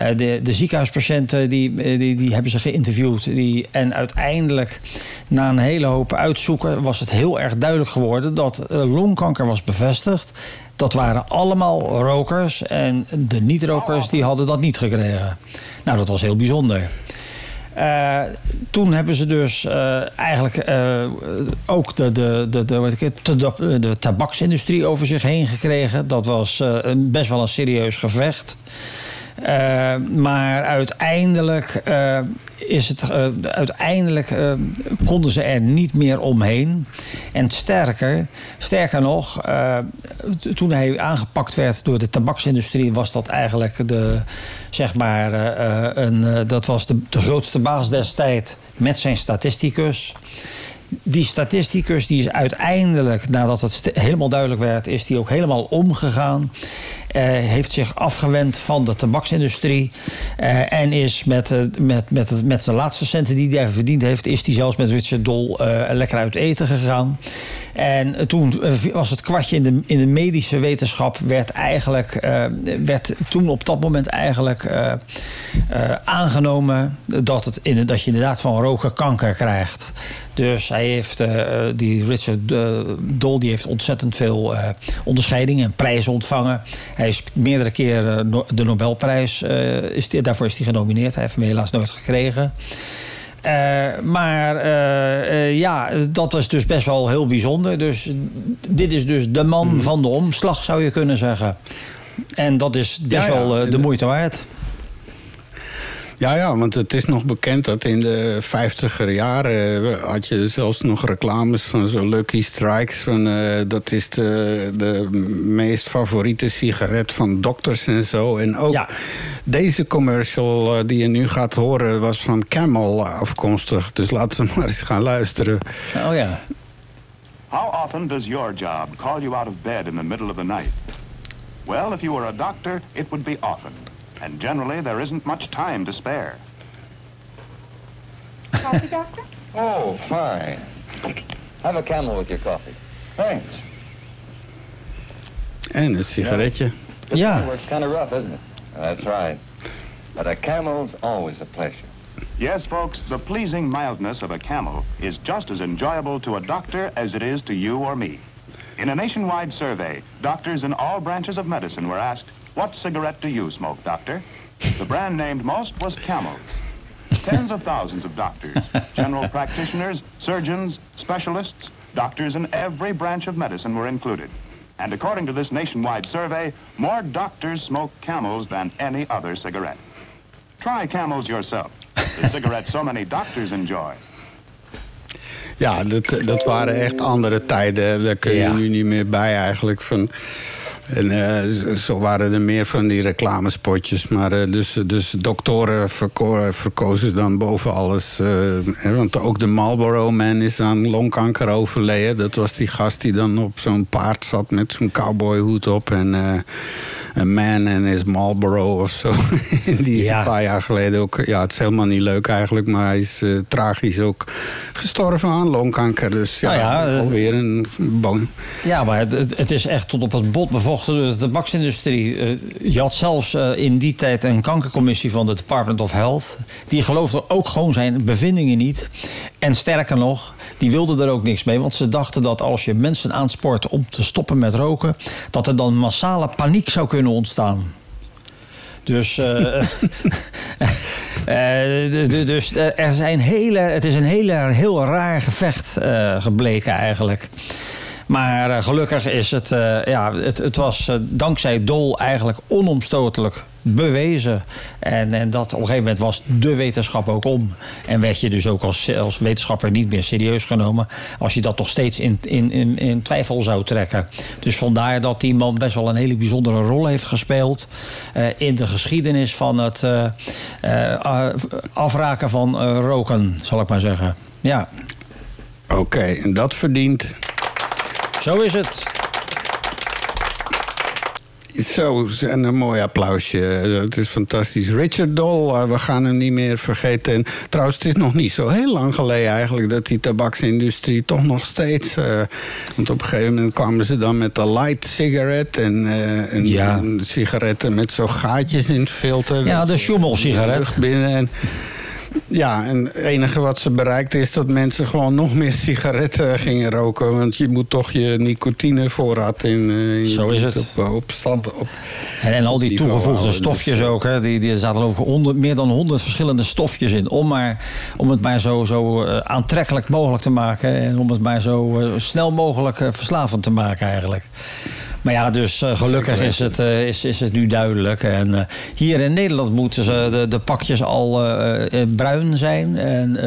Uh, de, de ziekenhuispatiënten die, die, die hebben ze geïnterviewd. Die, en uiteindelijk, na een hele hoop uitzoeken, was het heel erg duidelijk geworden dat longkanker was bevestigd. Dat waren allemaal rokers en de niet-rokers die hadden dat niet gekregen. Nou, dat was heel bijzonder. Uh, toen hebben ze dus uh, eigenlijk uh, ook de, de, de, de, de, de tabaksindustrie over zich heen gekregen. Dat was best wel een serieus gevecht. Uh, maar uiteindelijk, uh, is het, uh, uiteindelijk konden ze er niet meer omheen. En sterker, sterker nog, toen hij aangepakt werd door de tabaksindustrie, was dat eigenlijk de, zeg maar, een, dat was de, de grootste baas destijds met zijn statisticus die statisticus die is uiteindelijk, nadat het helemaal duidelijk werd, is die ook helemaal omgegaan. Uh, heeft zich afgewend van de tabaksindustrie. Uh, en is met, uh, met, met, met de laatste centen die hij verdiend heeft, is hij zelfs met Richard Dol lekker uit eten gegaan. En toen was het kwartje in de, in de medische wetenschap, werd eigenlijk, werd toen op dat moment eigenlijk aangenomen dat, het in, dat je inderdaad van roken kanker krijgt. Dus hij heeft, die Richard Dol die heeft ontzettend veel onderscheidingen en prijzen ontvangen. Is meerdere keren de Nobelprijs, is die, daarvoor is hij genomineerd. Hij heeft hem helaas nooit gekregen. maar ja, dat was dus best wel heel bijzonder. Dus dit is dus de man hmm. van de omslag, zou je kunnen zeggen. En dat is best ja, ja. wel de moeite waard. Ja, ja, want het is nog bekend dat in de vijftiger jaren eh, had je zelfs nog reclames van zo Lucky Strikes. Van, uh, dat is de, de meest favoriete sigaret van dokters en zo. En ook ja. deze commercial uh, die je nu gaat horen was van Camel afkomstig. Dus laten we maar eens gaan luisteren. Oh ja. How often does your job call you out of bed in the middle of the night? Well, if you were a doctor, it would be often. And generally there isn't much time to spare. Coffee, Doctor? oh, fine. Have a camel with your coffee. Thanks. En een sigaretje. You know, yeah. works kind of rough, isn't it? That's right. But a camel's always a pleasure. Yes, folks, the pleasing mildness of a camel is just as enjoyable to a doctor as it is to you or me. In a nationwide survey, doctors in all branches of medicine were asked, what cigarette do you smoke, doctor? The brand named most was Camels. Tens of thousands of doctors, general practitioners, surgeons, specialists, doctors in every branch of medicine were included. And according to this nationwide survey, more doctors smoke Camels than any other cigarette. Try Camels yourself, the cigarette so many doctors enjoy. Ja, dat, dat waren echt andere tijden. Daar kun je ja. nu niet meer bij eigenlijk. Van, en uh, zo waren er meer van die reclamespotjes. Maar uh, dus, dus doktoren verko verkozen dan boven alles. Uh, want ook de Marlboro Man is aan longkanker overleden. Dat was die gast die dan op zo'n paard zat met zo'n cowboyhoed op. En een man en his Marlboro of zo. die is ja. een paar jaar geleden ook... Ja, het is helemaal niet leuk eigenlijk, maar hij is uh, tragisch ook gestorven aan longkanker. Dus ja, nou ja alweer een boon. Ja, maar het, het, is echt tot op het bot bevochten door de tabaksindustrie. Uh, je had zelfs uh, in die tijd een kankercommissie van de Department of Health. Die geloofde ook gewoon zijn bevindingen niet. En sterker nog, die wilden er ook niks mee. Want ze dachten dat als je mensen aanspoort om te stoppen met roken... dat er dan massale paniek zou kunnen ontstaan. Dus, uh, uh, dus er zijn hele, het is een hele, heel raar gevecht uh, gebleken eigenlijk. Maar gelukkig is het, ja, het, het was dankzij Dol eigenlijk onomstotelijk bewezen. En, en dat op een gegeven moment was de wetenschap ook om. En werd je dus ook als, wetenschapper niet meer serieus genomen. Als je dat nog steeds in, in, in, in twijfel zou trekken. Dus vandaar dat die man best wel een hele bijzondere rol heeft gespeeld. In de geschiedenis van het afraken van roken, zal ik maar zeggen. Ja. Oké, en dat verdient. Zo is het. Zo, en een mooi applausje. Het is fantastisch. Richard Doll, eh, we gaan hem niet meer vergeten. En trouwens, het is nog niet zo heel lang geleden eigenlijk... dat die tabaksindustrie toch nog steeds... eh, want op een gegeven moment kwamen ze dan met de light cigarette... en, eh, en, Ja. en sigaretten met zo gaatjes in het filter. Ja, de Schummel-sigaret. lucht binnen en... Ja, en het enige wat ze bereikt is dat mensen gewoon nog meer sigaretten gingen roken. Want je moet toch je nicotinevoorraad in, eh, in Zo is het. Op, op stand. Op, En, en al die toegevoegde houden. stofjes Dus, ook. Hè, die, die er zaten ook honderd, meer dan honderd verschillende stofjes in. Om, maar, om het maar zo, zo eh, aantrekkelijk mogelijk te maken. En om het maar zo eh, snel mogelijk eh, verslavend te maken eigenlijk. Maar ja, dus eh, gelukkig is het, eh, is, is het nu duidelijk. En eh, hier in Nederland moeten ze de, pakjes al bruin zijn. En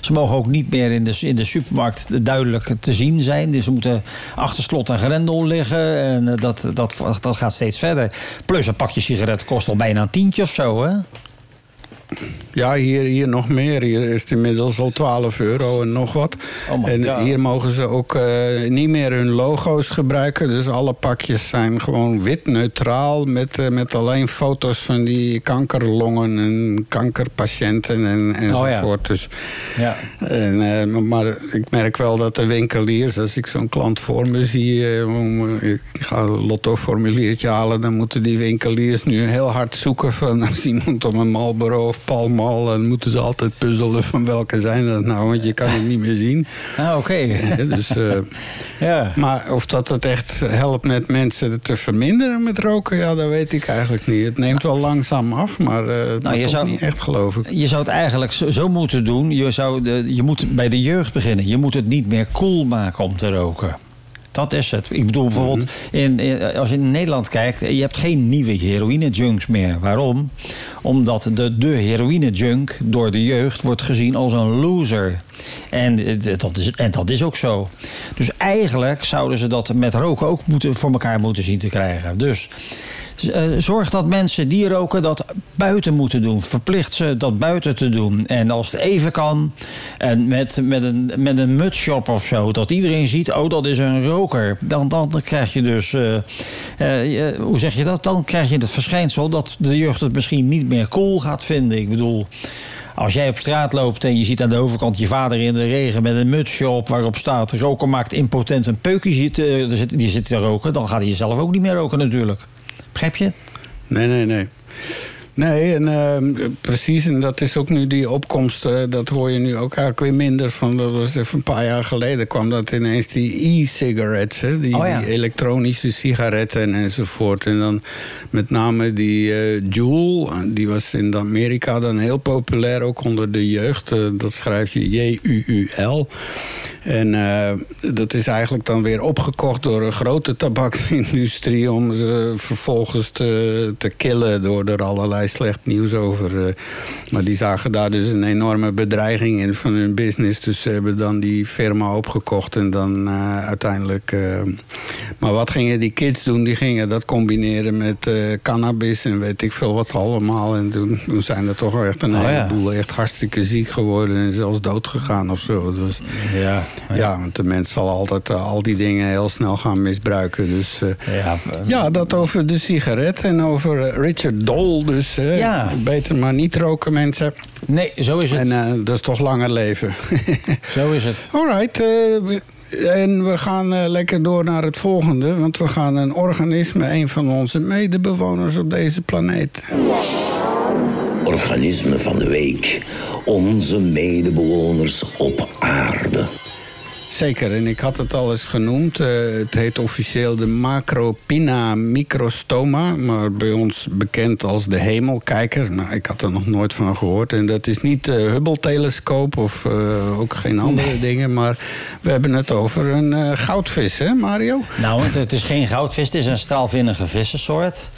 ze mogen ook niet meer in de, in de supermarkt duidelijk te zien zijn. Dus ze moeten achter slot en grendel liggen. En dat, dat, dat gaat steeds verder. Plus een pakje sigaret kost al bijna een tientje of zo, hè? Ja, hier, hier nog meer. Hier is het inmiddels al 12 euro en nog wat. Oh en hier mogen ze ook eh, niet meer hun logo's gebruiken. Dus alle pakjes zijn gewoon wit, neutraal. Met, eh, met alleen foto's van die kankerlongen en kankerpatiënten en, Oh ja. enzovoort. Dus Ja. En, eh, maar ik merk wel dat de winkeliers, als ik zo'n klant voor me zie, om, ik ga een lotto-formuliertje halen, dan moeten die winkeliers nu heel hard zoeken van als iemand om een Marlboro of Pall Mall, dan moeten ze altijd puzzelen van welke zijn dat nou, want je kan het niet meer zien. Ah, oké. Dus, eh, ja. maar of dat het echt helpt met mensen te verminderen met roken, ja, dat weet ik eigenlijk niet. Het neemt wel langzaam af, maar eh Nou, maar je zou- niet echt geloof ik. Je zou het eigenlijk zo, zo moeten doen. Je, zou de, je moet bij de jeugd beginnen. Je moet het niet meer cool maken om te roken. Dat is het. Ik bedoel bijvoorbeeld, in, in- als je in Nederland kijkt, je hebt geen nieuwe heroïne-junks meer. Waarom? Omdat de, de heroïne-junk door de jeugd wordt gezien als een loser. En dat, is, en dat is ook zo. Dus eigenlijk zouden ze dat met roken ook moeten, voor elkaar moeten zien te krijgen. Dus zorg dat mensen die roken dat buiten moeten doen. Verplicht ze dat buiten te doen. En als het even kan, en met, met een, met een mutshop of zo, dat iedereen ziet, oh dat is een roker. Dan, dan krijg je dus, eh, eh, hoe zeg je dat? Dan krijg je het verschijnsel dat de jeugd het misschien niet meer cool gaat vinden. Ik bedoel. Als jij op straat loopt en je ziet aan de overkant je vader in de regen met een mutsje op waarop staat roken maakt impotent een peukje eh, zit- die zit te roken, dan gaat hij zelf ook niet meer roken natuurlijk. Begrijp je? Nee, nee, nee. Nee, en ehm, precies, en dat is ook nu die opkomst, eh, dat hoor je nu ook eigenlijk weer minder van. Dat was even een paar jaar geleden kwam dat ineens die e-cigarettes, die, Oh ja. die elektronische sigaretten en enzovoort. En dan met name die eh Juul, die was in Amerika dan heel populair, ook onder de jeugd. Eh, dat schrijf je J-U-U-L. En dat is eigenlijk dan weer opgekocht door een grote tabaksindustrie... om ze vervolgens te, te killen door er allerlei slecht nieuws over. eh. maar die zagen daar dus een enorme bedreiging in van hun business. Dus ze hebben dan die firma opgekocht en dan eh, uiteindelijk... eh, maar wat gingen die kids doen? Die gingen dat combineren met cannabis en weet ik veel wat allemaal. En toen, toen zijn er toch wel echt een Oh ja. heleboel echt hartstikke ziek geworden... en zelfs dood gegaan of zo. Dus, Ja. ja, want de mens zal altijd al die dingen heel snel gaan misbruiken. Dus Ja, ja, dat over de sigaret en over Richard Dole. Dus Ja. beter maar niet roken, mensen. Nee, zo is het. En eh, dat is toch langer leven. zo is het. Alright. eh, en we gaan eh, lekker door naar het volgende. Want we gaan een organisme, een van onze medebewoners op deze planeet. Organisme van de week. Onze medebewoners op aarde. Zeker, en ik had het al eens genoemd. eh, het heet officieel de Macropina microstoma, maar bij ons bekend als de hemelkijker. Nou, ik had er nog nooit van gehoord. En dat is niet de Hubble-telescoop of eh, ook geen andere dingen, maar we hebben het over een eh, goudvis, hè Mario? Nou, het, het is geen goudvis, het is een straalvinnige vissensoort.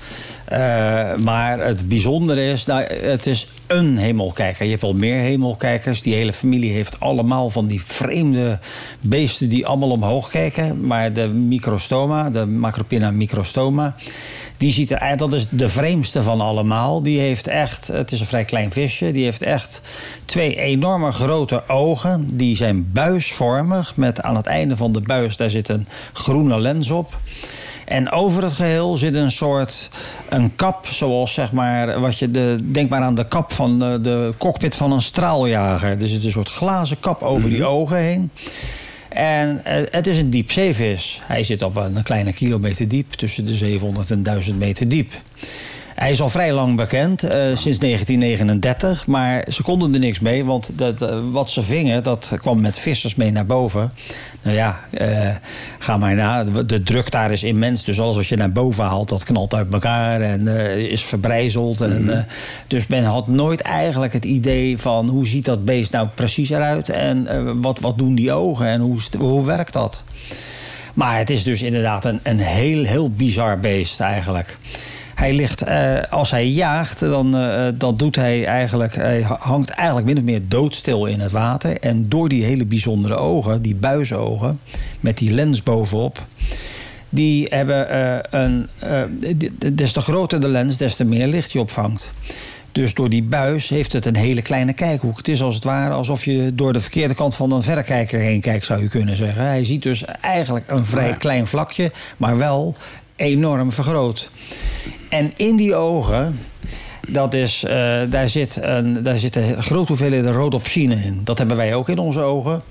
Eh, maar het bijzondere is, nou, het is een hemelkijker. Je hebt wel meer hemelkijkers. Die hele familie heeft allemaal van die vreemde beesten die allemaal omhoog kijken. Maar de microstoma, de Macropina microstoma, die ziet er dat is de vreemdste van allemaal. Die heeft echt, het is een vrij klein visje, die heeft echt twee enorme grote ogen. Die zijn buisvormig met aan het einde van de buis daar zit een groene lens op. En over het geheel zit een soort een kap, zoals zeg maar, wat je de, denk maar aan de kap van de, de cockpit van een straaljager. Er zit een soort glazen kap over die ogen heen. En eh, het is een diepzeevis. Hij zit op een kleine kilometer diep, tussen de 700 en 1000 meter diep. Hij is al vrij lang bekend, eh, sinds 1939. Maar ze konden er niks mee, want dat, eh, wat ze vingen, dat kwam met vissers mee naar boven. Nou ja, eh, ga maar na. De druk daar is immens. Dus alles wat je naar boven haalt, dat knalt uit elkaar en is verbrijzeld. En, eh, dus men had nooit eigenlijk het idee van hoe ziet dat beest nou precies eruit en wat, wat doen die ogen en hoe, hoe werkt dat? Maar het is dus inderdaad een, een heel, heel bizar beest eigenlijk. Hij ligt, eh, als hij jaagt, dan, eh, dan doet hij eigenlijk, hij ha- hangt eigenlijk min of meer doodstil in het water. En door die hele bijzondere ogen, die buisogen, met die lens bovenop, die hebben eh, een. des te groter de lens, des te meer licht je opvangt. Dus door die buis heeft het een hele kleine kijkhoek. Het is als het ware alsof je door de verkeerde kant van een verrekijker heen kijkt, zou je kunnen zeggen. Hij ziet dus eigenlijk een vrij klein vlakje, maar wel enorm vergroot. En in die ogen, dat is, eh, daar, zit een, daar zitten grote hoeveelheden rhodopsine in. Dat hebben wij ook in onze ogen.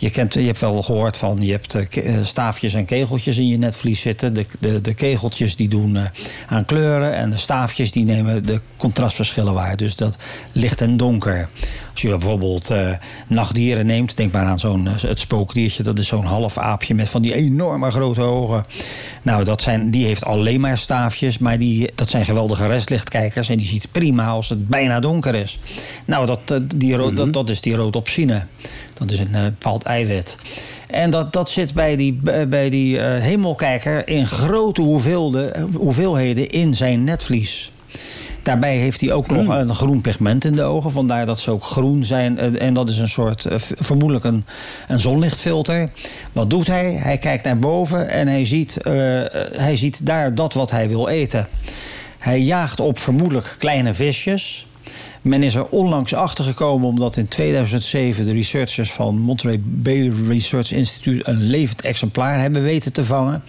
Je, kent, je hebt wel gehoord van, je hebt eh, eh, staafjes en kegeltjes in je netvlies zitten. De, de, de kegeltjes die doen eh, aan kleuren en de staafjes die nemen de contrastverschillen waar. Dus dat licht en donker. Als je bijvoorbeeld nachtdieren neemt, denk maar aan zo'n, het spookdiertje. Dat is zo'n half aapje met van die enorme grote ogen. Nou, dat zijn, die heeft alleen maar staafjes, maar die, dat zijn geweldige restlichtkijkers. En die ziet prima als het bijna donker is. Nou, dat, die, dat, dat is die rhodopsine. Dat is een eh, bepaald eiwit. En dat, dat zit bij die, bij die eh, hemelkijker in grote hoeveelheden in zijn netvlies. Daarbij heeft hij ook nog een groen pigment in de ogen. Vandaar dat ze ook groen zijn. Eh, En dat is een soort, eh, vermoedelijk een, een zonlichtfilter. Wat doet hij? Hij kijkt naar boven en hij ziet, eh, eh, hij ziet daar dat wat hij wil eten. Hij jaagt op vermoedelijk kleine visjes. Men is er onlangs achter gekomen omdat in 2007 de researchers van Monterey Bay Research Institute een levend exemplaar hebben weten te vangen.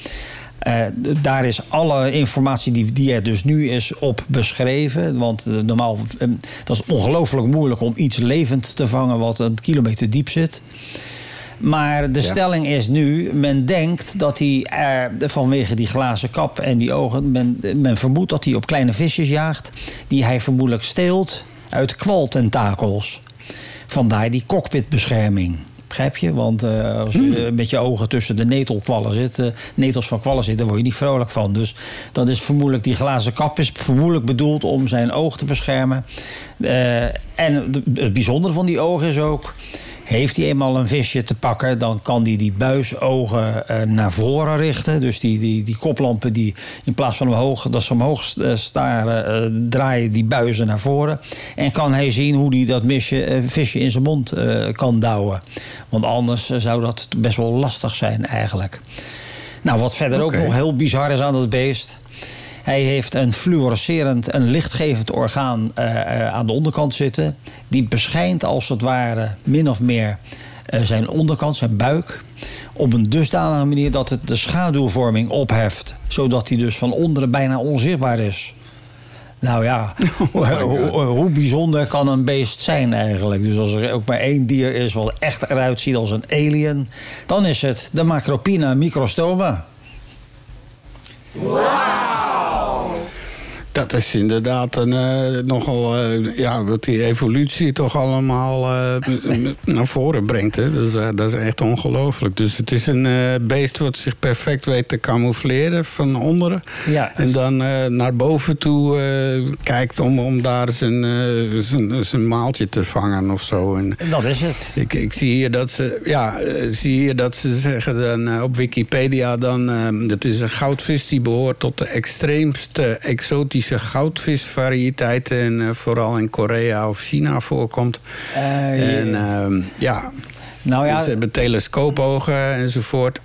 Eh, daar is alle informatie die, die er dus nu is op beschreven. Want eh, normaal eh, dat is ongelooflijk moeilijk om iets levend te vangen wat een kilometer diep zit. Maar de stelling is nu, men denkt dat hij er vanwege die glazen kap en die ogen, men, men vermoedt dat hij op kleine visjes jaagt, die hij vermoedelijk steelt uit kwaltentakels. Vandaar die cockpitbescherming. Begrijp je? Want eh, als je met je ogen tussen de netelkwallen zit, netels van kwallen zit, daar word je niet vrolijk van. Dus dat is vermoedelijk, die glazen kap is vermoedelijk bedoeld om zijn oog te beschermen. Eh, en het bijzondere van die ogen is ook, heeft hij eenmaal een visje te pakken, dan kan hij die buisogen eh, naar voren richten. Dus die, die, die koplampen die in plaats van omhoog, dat ze omhoog eh, staren, eh, draaien die buizen naar voren. En kan hij zien hoe hij dat misje, visje in zijn mond kan douwen. Want anders zou dat best wel lastig zijn eigenlijk. Nou, wat verder ook nog heel bizar is aan dat beest. Hij heeft een fluorescerend, een lichtgevend orgaan eh, eh, aan de onderkant zitten. Die beschijnt als het ware min of meer eh, zijn onderkant, zijn buik. Op een dusdanige manier dat het de schaduwvorming opheft. Zodat hij dus van onderen bijna onzichtbaar is. Nou ja, hoe, hoe- hoe bijzonder kan een beest zijn eigenlijk? Dus als er ook maar één dier is wat echt eruit ziet als een alien... dan is het de Macropina microstoma. Dat is inderdaad een, eh, nogal, eh, ja, wat die evolutie toch allemaal eh, naar voren brengt. Hè? Dat, is, dat is echt ongelooflijk. Dus het is een beest wat zich perfect weet te camoufleren van onderen. Ja. En dan naar boven toe kijkt om, om daar zijn, zijn, zijn maaltje te vangen of zo. En, Dat is het. ik, ik zie hier dat ze, ja, zie hier dat ze zeggen dan, op Wikipedia dan, eh, dat is een goudvis die behoort tot de extreemste exotische goudvisvariëteiten en eh, vooral in Korea of China voorkomt. Eh, en ehm, ja, nou ja, ze hebben telescoopogen enzovoort.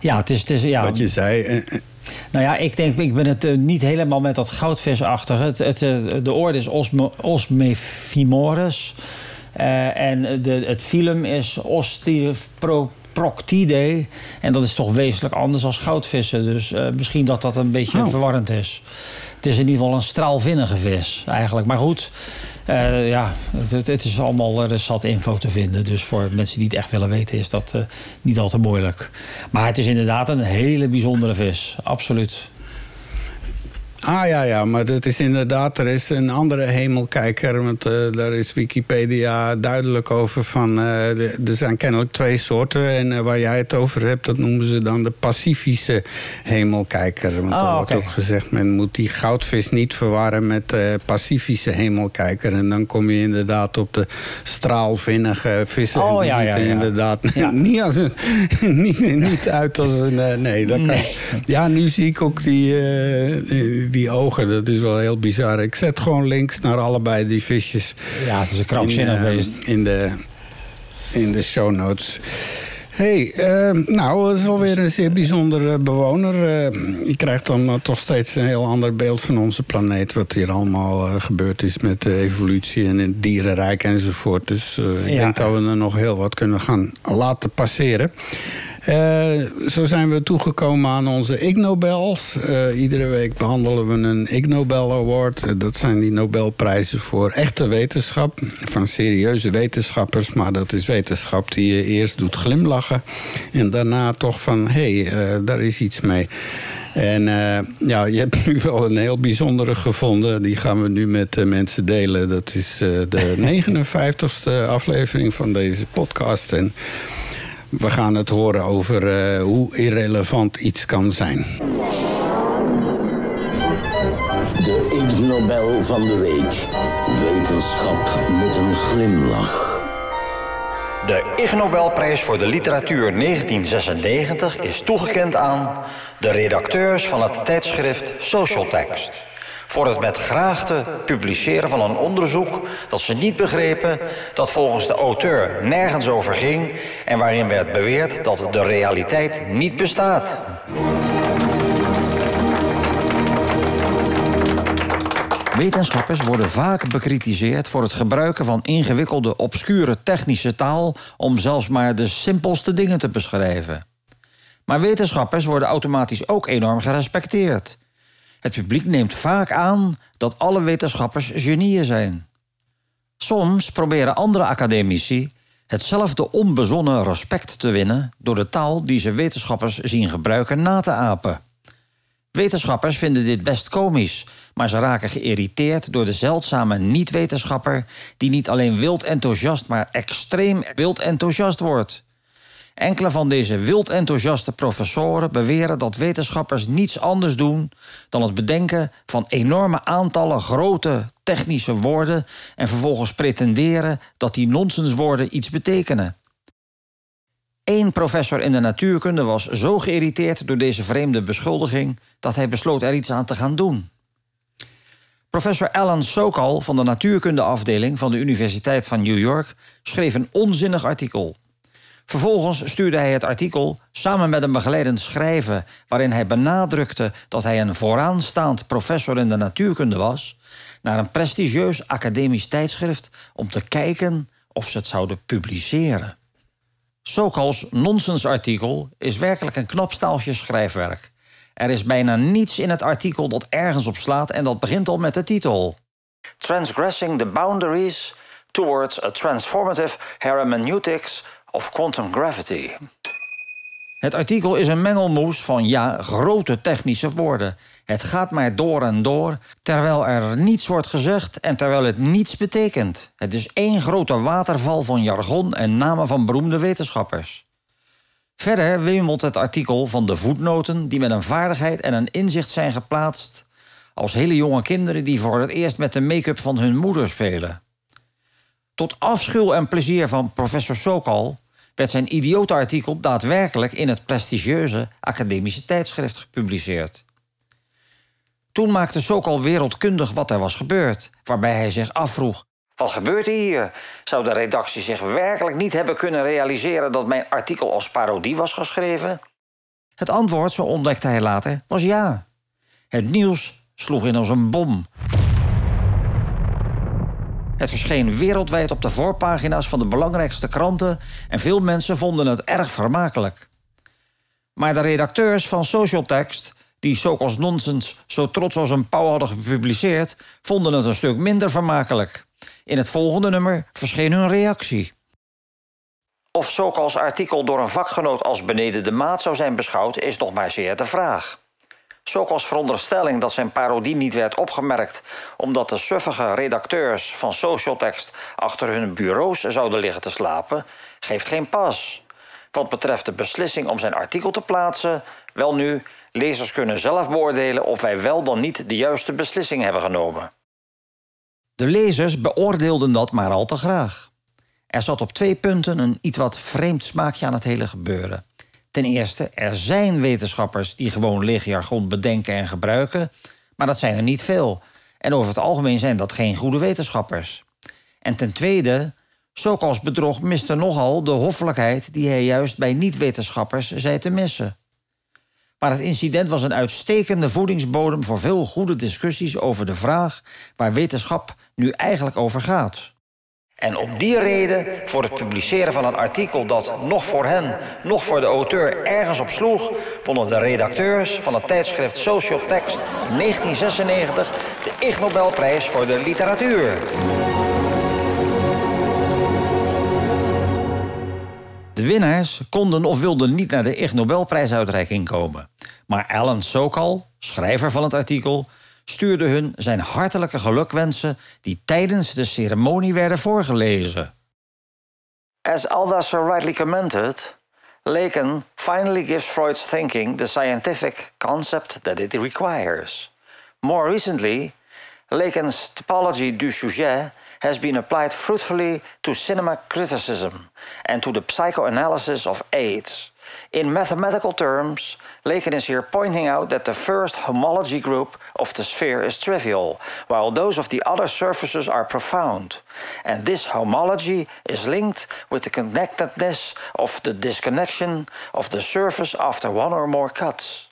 ja, het is, het is, ja, Wat je zei. eh, Nou ja, ik denk, ik ben het niet helemaal met dat goudvisachtige. Het, het, de orde is Osmo, en de, het filum is proctidae. En dat is toch wezenlijk anders als goudvissen. Dus misschien dat dat een beetje Oh. verwarrend is. Het is in ieder geval een straalvinnige vis eigenlijk. Maar goed, eh, ja, het, het- is allemaal, er is zat info te vinden. Dus voor mensen die het echt willen weten is dat eh, niet al te moeilijk. Maar het is inderdaad een hele bijzondere vis. Absoluut. Ah ja, ja, maar dat is inderdaad, er is een andere hemelkijker. Want eh, daar is Wikipedia duidelijk over van... eh, er zijn kennelijk twee soorten. En eh, waar jij het over hebt, dat noemen ze dan de Pacifische hemelkijker. Want Ah, er wordt ook gezegd, men moet die goudvis niet verwarren met de Pacifische hemelkijker. En dan kom je inderdaad op de straalvinnige vissen. Oh, en die ja, ziet ja, er ja. inderdaad niet, als een, niet, niet uit als een... nee, dat kan, Nee. ja, nu zie ik ook die, die- die ogen. Dat is wel heel bizar. Ik zet gewoon links naar allebei die visjes. Ja, het is een krankzinnig in, eh, beest. In de, in de show notes. hey, eh, nou, dat is alweer een zeer bijzondere bewoner. Eh, je krijgt dan toch steeds een heel ander beeld van onze planeet. Wat hier allemaal gebeurd is met de evolutie en het dierenrijk enzovoort. Dus ik Ja. denk dat we er nog heel wat kunnen gaan laten passeren. Eh, zo zijn we toegekomen aan onze Ig Nobels. Eh, iedere week behandelen we een Ig Nobel Award. Eh, dat zijn die Nobelprijzen voor echte wetenschap. Van serieuze wetenschappers. Maar dat is wetenschap die je eerst doet glimlachen. En daarna toch van, hé, hey, daar is iets mee. En ja, je hebt nu wel een heel bijzondere gevonden. Die gaan we nu met mensen delen. Dat is de 59ste aflevering van deze podcast. En we gaan het horen over eh, hoe irrelevant iets kan zijn. De Ig Nobel van de week. Wetenschap met een glimlach. De Ig Nobelprijs voor de literatuur 1996 is toegekend aan de redacteurs van het tijdschrift Social Text. Voor het met graagte publiceren van een onderzoek dat ze niet begrepen, dat volgens de auteur nergens over ging en waarin werd beweerd dat de realiteit niet bestaat. Wetenschappers worden vaak bekritiseerd voor het gebruiken van ingewikkelde, obscure technische taal om zelfs maar de simpelste dingen te beschrijven. Maar wetenschappers worden automatisch ook enorm gerespecteerd. Het publiek neemt vaak aan dat alle wetenschappers genieën zijn. Soms proberen andere academici hetzelfde onbezonnen respect te winnen door de taal die ze wetenschappers zien gebruiken na te apen. Wetenschappers vinden dit best komisch, maar ze raken geïrriteerd door de zeldzame niet-wetenschapper die niet alleen wild enthousiast, maar extreem wild enthousiast wordt. Enkele van deze wild enthousiaste professoren beweren dat wetenschappers niets anders doen dan het bedenken van enorme aantallen grote technische woorden en vervolgens pretenderen dat die nonsenswoorden iets betekenen. Eén professor in de natuurkunde was zo geïrriteerd door deze vreemde beschuldiging dat hij besloot er iets aan te gaan doen. Professor Alan Sokal van de natuurkundeafdeling van de Universiteit van New York schreef een onzinnig artikel. Vervolgens stuurde hij het artikel samen met een begeleidend schrijven waarin hij benadrukte dat hij een vooraanstaand professor in de natuurkunde was, naar een prestigieus academisch tijdschrift om te kijken of ze het zouden publiceren. Sokals nonsensartikel is werkelijk een knap staaltje schrijfwerk. Er is bijna niets in het artikel dat ergens op slaat en dat begint al met de titel. Transgressing the boundaries towards a transformative hermeneutics of quantum gravity. Het artikel is een mengelmoes van ja, grote technische woorden. Het gaat maar door en door, terwijl er niets wordt gezegd en terwijl het niets betekent. Het is één grote waterval van jargon en namen van beroemde wetenschappers. Verder wemelt het artikel van de voetnoten die met een vaardigheid en een inzicht zijn geplaatst als hele jonge kinderen die voor het eerst met de make-up van hun moeder spelen. Tot afschuw en plezier van professor Sokal werd zijn idiote artikel daadwerkelijk in het prestigieuze academische tijdschrift gepubliceerd. Toen maakte Sokal wereldkundig wat er was gebeurd, waarbij hij zich afvroeg: Wat gebeurt er hier? Zou de redactie zich werkelijk niet hebben kunnen realiseren dat mijn artikel als parodie was geschreven? Het antwoord, zo ontdekte hij later, was ja. Het nieuws sloeg in als een bom. Het verscheen wereldwijd op de voorpagina's van de belangrijkste kranten en veel mensen vonden het erg vermakelijk. Maar de redacteurs van Social Text, die Sokals Nonsens zo trots als een pauw hadden gepubliceerd, vonden het een stuk minder vermakelijk. In het volgende nummer verscheen hun reactie. Of Sokals artikel door een vakgenoot als beneden de maat zou zijn beschouwd, is nog maar zeer de vraag. Sokals veronderstelling dat zijn parodie niet werd opgemerkt omdat de suffige redacteurs van Social Text achter hun bureaus zouden liggen te slapen, geeft geen pas. Wat betreft de beslissing om zijn artikel te plaatsen, wel nu, lezers kunnen zelf beoordelen of wij wel dan niet de juiste beslissing hebben genomen. De lezers beoordeelden dat maar al te graag. Er zat op twee punten een iets wat vreemd smaakje aan het hele gebeuren. Ten eerste, er zijn wetenschappers die gewoon leegjargon bedenken en gebruiken, maar dat zijn er niet veel. En over het algemeen zijn dat geen goede wetenschappers. En ten tweede, Sokals bedrog miste nogal de hoffelijkheid die hij juist bij niet-wetenschappers zei te missen. Maar het incident was een uitstekende voedingsbodem voor veel goede discussies over de vraag waar wetenschap nu eigenlijk over gaat. En om die reden, voor het publiceren van een artikel dat nog voor hen, nog voor de auteur ergens op sloeg, wonnen de redacteurs van het tijdschrift Social Text 1996 de Ig Nobelprijs voor de literatuur. De winnaars konden of wilden niet naar de Ig Nobelprijsuitreiking komen. Maar Alan Sokal, schrijver van het artikel, stuurde hun zijn hartelijke gelukwensen die tijdens de ceremonie werden voorgelezen. As Althusser rightly commented, Lacan finally gives Freud's thinking the scientific concept that it requires. More recently, Lacan's typology du sujet has been applied fruitfully to cinema criticism and to the psychoanalysis of AIDS. In mathematical terms, Lacan is here pointing out that the first homology group of the sphere is trivial, while those of the other surfaces are profound. And this homology is linked with the connectedness of the disconnection of the surface after one or more cuts.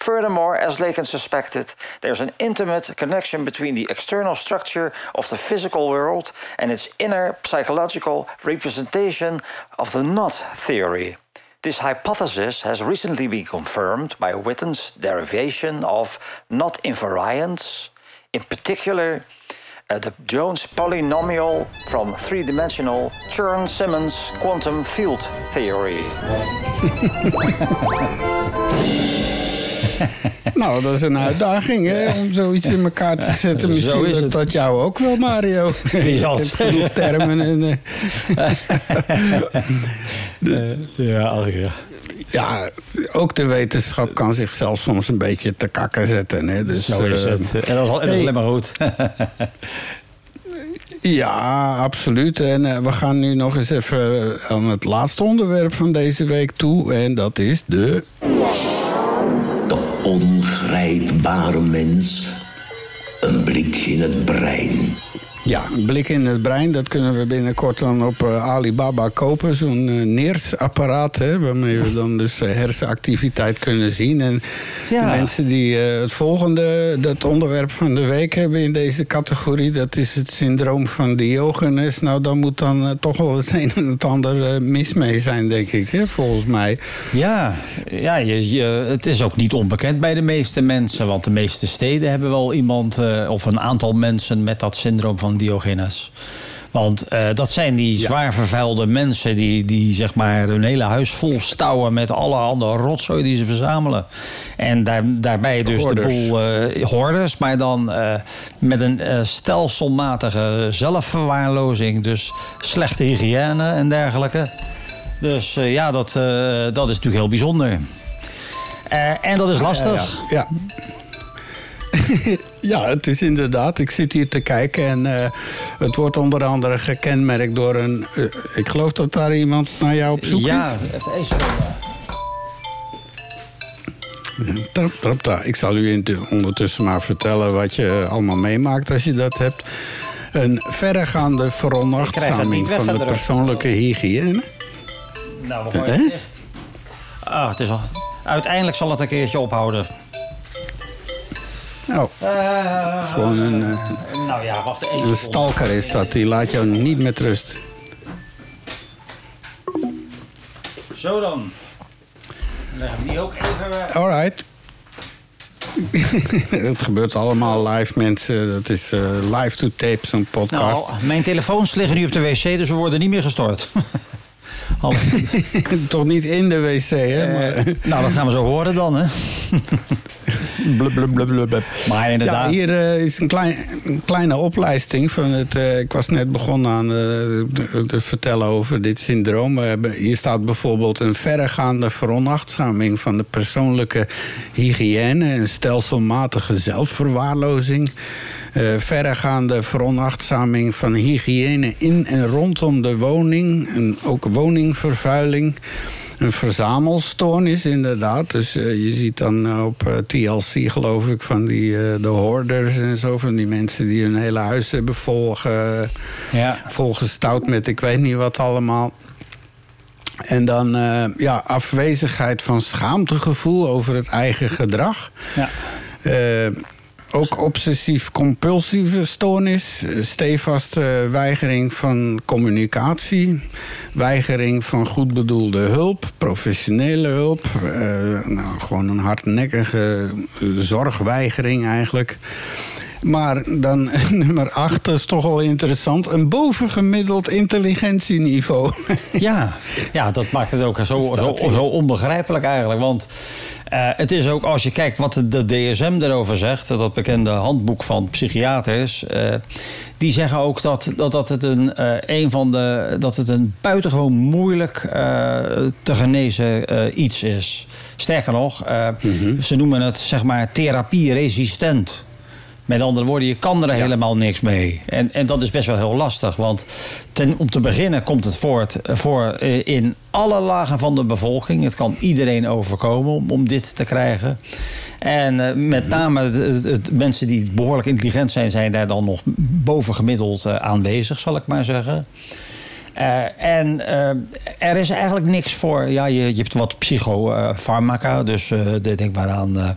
Furthermore, as Lacan suspected, there's an intimate connection between the external structure of the physical world and its inner psychological representation of the knot theory. This hypothesis has recently been confirmed by Witten's derivation of knot invariants, in particular, uh, the Jones polynomial from three dimensional Chern Simons quantum field theory. Nou, dat is een uitdaging hè, om zoiets in elkaar te zetten. Misschien Zo is het. dat jou ook wel, Mario. Wie zal het genoeg termen. En, eh, Ja, ach ja. ja, ook de wetenschap kan zichzelf soms een beetje te kakken zetten. Hè. Dus, Zo is eh, het. En dat is, al- en dat is hey. alleen maar goed. Ja, absoluut. En eh, we gaan nu nog eens even aan het laatste onderwerp van deze week toe. En dat is de... Ongrijpbare mens. Een blik in het brein. Ja, een blik in het brein. Dat kunnen we binnenkort dan op eh, Alibaba kopen. Zo'n eh, neersapparaat, hè, waarmee we dan dus eh, hersenactiviteit kunnen zien. En Ja. mensen die het volgende, dat onderwerp van de week hebben in deze categorie... dat is het syndroom van Diogenes. Nou, dan moet dan toch wel het een en het ander mis mee zijn, denk ik, hè, volgens mij. Ja, ja je, je, het is ook niet onbekend bij de meeste mensen. Want de meeste steden hebben wel iemand of een aantal mensen met dat syndroom van Diogenes. Want eh, dat zijn die zwaar vervuilde mensen die, die zeg maar hun hele huis vol stouwen met allerhande rotzooi die ze verzamelen. En daar, daarbij dus Hoorders. de boel eh hoorders, maar dan eh, met een stelselmatige zelfverwaarlozing. Dus slechte hygiëne en dergelijke. Dus ja, dat, dat is natuurlijk heel bijzonder. En dat is lastig. Ja. ja, het is inderdaad. Ik zit hier te kijken en eh, het wordt onder andere gekenmerkt door een... eh, ik geloof dat daar iemand naar jou op zoek Ja, is. even eens even- Trap, trap, trap. Ik zal u in- ondertussen maar vertellen wat je allemaal meemaakt als je dat hebt. Een verregaande veronachtzaming van de persoonlijke hygiëne. Nou, we gooien Hè? het eerst. Ah, het is al... Uiteindelijk zal het een keertje ophouden. Oh, Eh, is gewoon een, eh, nou ja, wacht even. een stalker is dat. Die laat jou niet met rust. Zo dan. Leg hem die ook even weg. Alright. Het gebeurt allemaal live, mensen. Dat is eh, live to tape, zo'n podcast. Nou, mijn telefoons liggen nu op de wc, dus we worden niet meer gestort. Toch niet in de wc, hè? Maar, Eh, nou, dat gaan we zo horen dan, hè? Blub, blub, blub, blub, blub. Maar Ja, inderdaad. hier eh, is een, klein, een kleine oplijsting van het. eh, ik was net begonnen aan eh, te vertellen over dit syndroom. We hebben, hier staat bijvoorbeeld een verregaande veronachtzaming van de persoonlijke hygiëne en stelselmatige zelfverwaarlozing. Eh, verregaande veronachtzaming van hygiëne in en rondom de woning. En ook woningvervuiling. Een verzamelstoornis, inderdaad. Dus eh, je ziet dan eh, op eh, TLC, geloof ik, van die, de hoorders en zo. Van die mensen die hun hele huis hebben volge, Ja. volgestouwd met ik weet niet wat allemaal. En dan ja, afwezigheid van schaamtegevoel over het eigen gedrag. Ja. Ook obsessief-compulsieve stoornis, eh, stevaste weigering van communicatie, weigering van goed bedoelde hulp, professionele hulp, eh, nou, gewoon een hardnekkige zorgweigering eigenlijk. Maar dan nummer 8, dat is toch wel interessant, een bovengemiddeld intelligentieniveau. Ja, ja, dat maakt het ook zo, zo, zo onbegrijpelijk eigenlijk. Want eh, het is ook, als je kijkt wat de, DSM erover zegt... dat bekende handboek van psychiaters... eh, die zeggen ook dat, dat, dat, het een, eh, een van de, dat het een buitengewoon moeilijk te genezen iets is. Sterker nog, eh, ze noemen het zeg maar therapieresistent. Met andere woorden, je kan er helemaal niks mee. En, en dat is best wel heel lastig. Want ten, om te beginnen komt het voort voor eh, in alle lagen van de bevolking. Het kan iedereen overkomen om, om dit te krijgen. En eh, met name de, de- de mensen die behoorlijk intelligent zijn, zijn daar dan nog bovengemiddeld eh, aanwezig, zal ik maar zeggen. Eh, en eh, er is eigenlijk niks voor. Ja, je, je hebt wat psychofarmaca. dus eh, de- denk maar aan eh,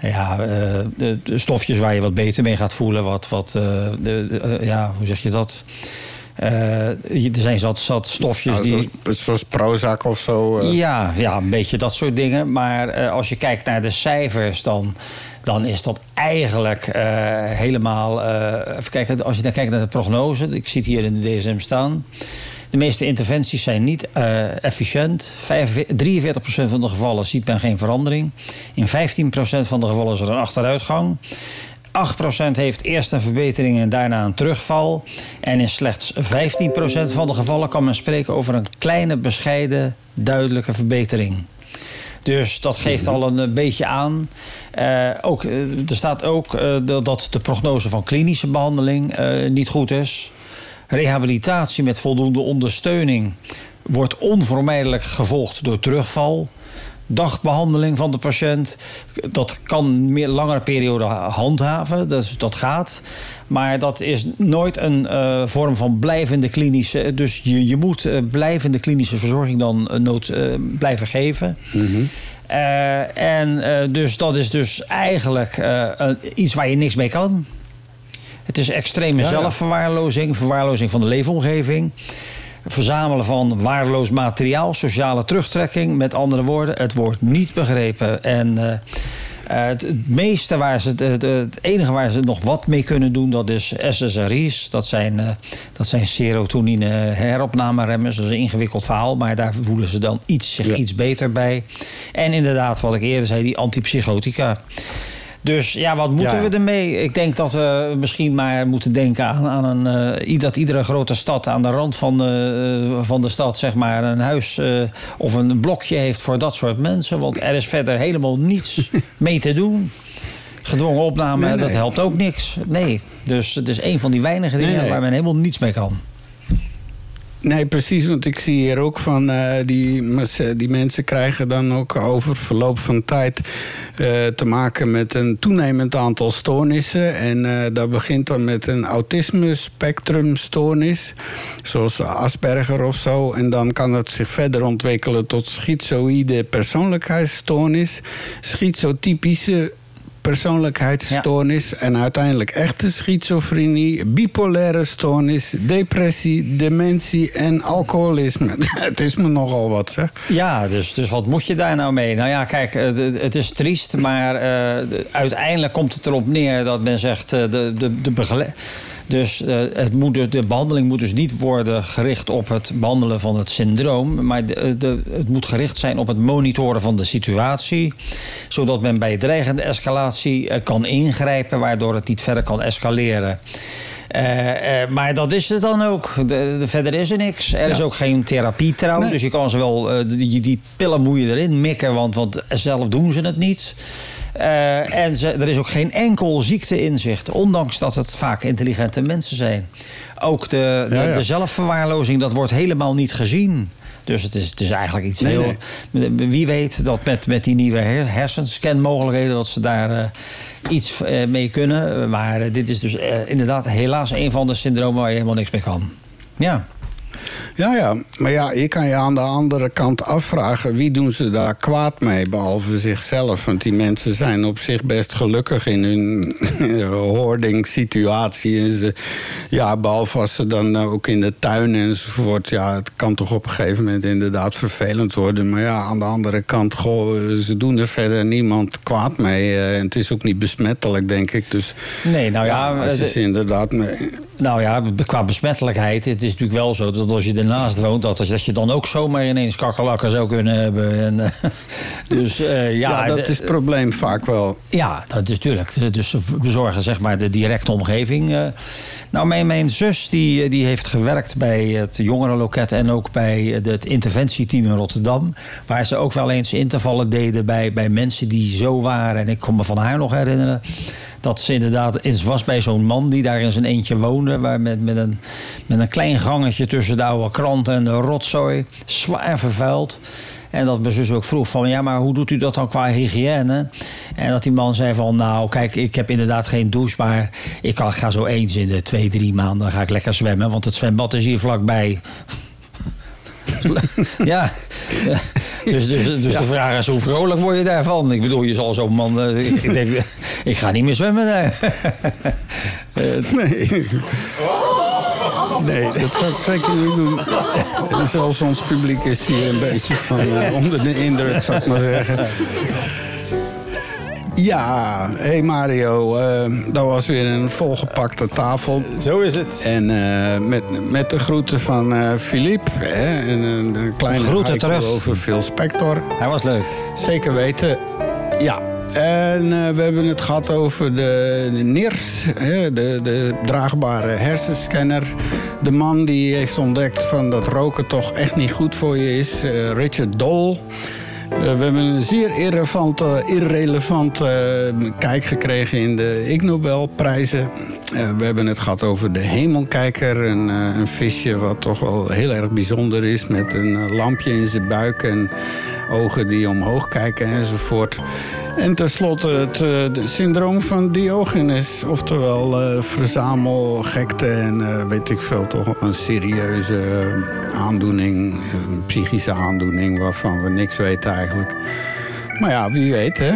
ja, eh, de, de stofjes waar je wat beter mee gaat voelen. Wat, wat, eh, de, de, eh, ja, hoe zeg je dat? Er zijn zat, zat stofjes Nou, die. zoals, zoals Prozac of zo. Ja, ja, een beetje dat soort dingen. Maar als je kijkt naar de cijfers, dan, dan is dat eigenlijk helemaal. even kijken, als je dan kijkt naar de prognose, ik zie het hier in de DSM staan. De meeste interventies zijn niet eh, efficiënt. 45, 43% van de gevallen ziet men geen verandering. In 15% van de gevallen is er een achteruitgang. 8% heeft eerst een verbetering en daarna een terugval. En in slechts 15% van de gevallen kan men spreken over een kleine, bescheiden, duidelijke verbetering. Dus dat geeft al een eh, beetje aan. Eh, ook, er staat ook dat- de prognose van klinische behandeling eh, niet goed is. Rehabilitatie met voldoende ondersteuning wordt onvermijdelijk gevolgd door terugval. Dagbehandeling van de patiënt, dat kan meer langere periode handhaven, dus dat gaat. Maar dat is nooit een eh, vorm van blijvende klinische. Dus je, je moet eh, blijvende klinische verzorging dan eh, nood, blijven geven. Eh, en dus dat is dus eigenlijk iets waar je niks mee kan. Het is extreme zelfverwaarlozing, verwaarlozing van de leefomgeving. Verzamelen van waardeloos materiaal, sociale terugtrekking. Met andere woorden, het wordt niet begrepen. En eh, eh, het, het meeste waar ze, het, het- het enige waar ze nog wat mee kunnen doen, dat is SSRI's. Dat zijn, eh, dat zijn serotonine heropnameremmers. Dat is een ingewikkeld verhaal, maar daar voelen ze dan iets, zich iets beter bij. En inderdaad, wat ik eerder zei, die antipsychotica. Dus ja, wat moeten Ja. we ermee? Ik denk dat we misschien maar moeten denken aan, aan een, eh, dat iedere grote stad aan de rand van de, eh, van de stad zeg maar, een huis eh, of een blokje heeft voor dat soort mensen. Want er is verder helemaal niets mee te doen. Gedwongen opname, Nee, nee. dat helpt ook niks. Nee, dus het is een van die weinige dingen nee. waar men helemaal niets mee kan. Nee, precies, want ik zie hier ook van eh, die, die mensen krijgen dan ook over verloop van tijd eh, te maken met een toenemend aantal stoornissen. En eh, dat begint dan met een autisme-spectrumstoornis, zoals Asperger of zo. En dan kan het zich verder ontwikkelen tot schizoïde persoonlijkheidsstoornis, schizotypische persoonlijkheidsstoornis... en uiteindelijk echte schizofrenie, bipolaire stoornis... depressie, dementie en alcoholisme. het is me nogal wat, zeg. Ja, dus, dus wat moet je daar nou mee? Nou ja, kijk, eh, het is triest, maar eh, de- uiteindelijk komt het erop neer dat men zegt... eh, de, de, de begele- dus eh, het moet, de- de behandeling moet dus niet worden gericht op het behandelen van het syndroom... maar de, de, het moet gericht zijn op het monitoren van de situatie... zodat men bij dreigende escalatie eh, kan ingrijpen... waardoor het niet verder kan escaleren... Eh, eh, maar dat is het dan ook. De, de- verder is er niks. Er is ook geen therapie trouw. Nee. Dus je kan ze wel, eh, die, die pillen moet je erin mikken, want, want zelf doen ze het niet. Eh, en ze, er is ook geen enkel ziekteinzicht, ondanks dat het vaak intelligente mensen zijn. Ook de, de, Ja, ja. de zelfverwaarlozing, dat wordt helemaal niet gezien. Dus het is, het is eigenlijk iets Nee, heel. Wie weet dat met, met die nieuwe her- hersenscanmogelijkheden dat ze daar eh, iets eh, mee kunnen. Maar dit is dus inderdaad helaas een van de syndromen waar je helemaal niks mee kan. Ja. Ja, ja. Maar ja, je kan je aan de andere kant afvragen... wie doen ze daar kwaad mee, behalve zichzelf? Want die mensen zijn op zich best gelukkig in hun hoarding-situatie. En ze, ja, behalve als ze dan ook in de tuin enzovoort... ja, het kan toch op een gegeven moment inderdaad vervelend worden. Maar ja, aan de andere kant, goh, ze doen er verder niemand kwaad mee. Eh, En het is ook niet besmettelijk, denk ik. Dus Nee, nou ja, als je eh, inderdaad... mee- Nou ja, qua besmettelijkheid, het is natuurlijk wel zo dat als je ernaast woont, dat, dat je dan ook zomaar ineens kakkerlakken zou kunnen hebben. En, eh, dus eh, ja, ja, dat is het probleem vaak wel. Ja, dat is natuurlijk. Dus we zorgen zeg maar de directe omgeving. eh. Nou, mijn, zus die, die heeft gewerkt bij het jongerenloket en ook bij het interventieteam in Rotterdam. Waar ze ook wel eens intervallen deden bij, bij mensen die zo waren. En ik kon me van haar nog herinneren dat ze inderdaad eens was bij zo'n man die daar in zijn eentje woonde. Waar met, met, een, met een klein gangetje tussen de oude kranten en de rotzooi. Zwaar vervuild. En dat mijn zus ook vroeg van, ja, maar hoe doet u dat dan qua hygiëne? En dat die man zei van, nou, kijk, ik heb inderdaad geen douche, maar ik kan, ga zo eens in de twee, drie maanden ga ik lekker zwemmen, want het zwembad is hier vlakbij. ja, dus, dus, dus de vraag is, hoe vrolijk word je daarvan? Ik bedoel, je zal zo'n man, eh, ik, denk, ik ga niet meer zwemmen daar. Nee. Nee, dat zou ik zeker niet doen. En zelfs ons publiek is hier een beetje van eh, onder de indruk, zou ik maar zeggen. Ja, hé hey Mario, eh, dat was weer een volgepakte tafel. Zo is het. En eh, met, met de groeten van eh Philippe. Hè, en een, een kleine Groeten terug. over Phil Spector. Hij was leuk. Zeker weten. Ja. En eh, we hebben het gehad over de, de NIRS, hè, de, de draagbare hersenscanner. De man die heeft ontdekt van dat roken toch echt niet goed voor je is, eh, Richard Dole. Eh, we hebben een zeer irrelevante, kijk gekregen in de Ig Nobelprijzen. We hebben het gehad over de hemelkijker, een, een visje wat toch wel heel erg bijzonder is... met een lampje in zijn buik en ogen die omhoog kijken enzovoort. En tenslotte het eh, syndroom van Diogenes. Oftewel eh, verzamelgekte en eh, weet ik veel, toch een serieuze aandoening. Een psychische aandoening waarvan we niks weten eigenlijk. Maar ja, wie weet hè.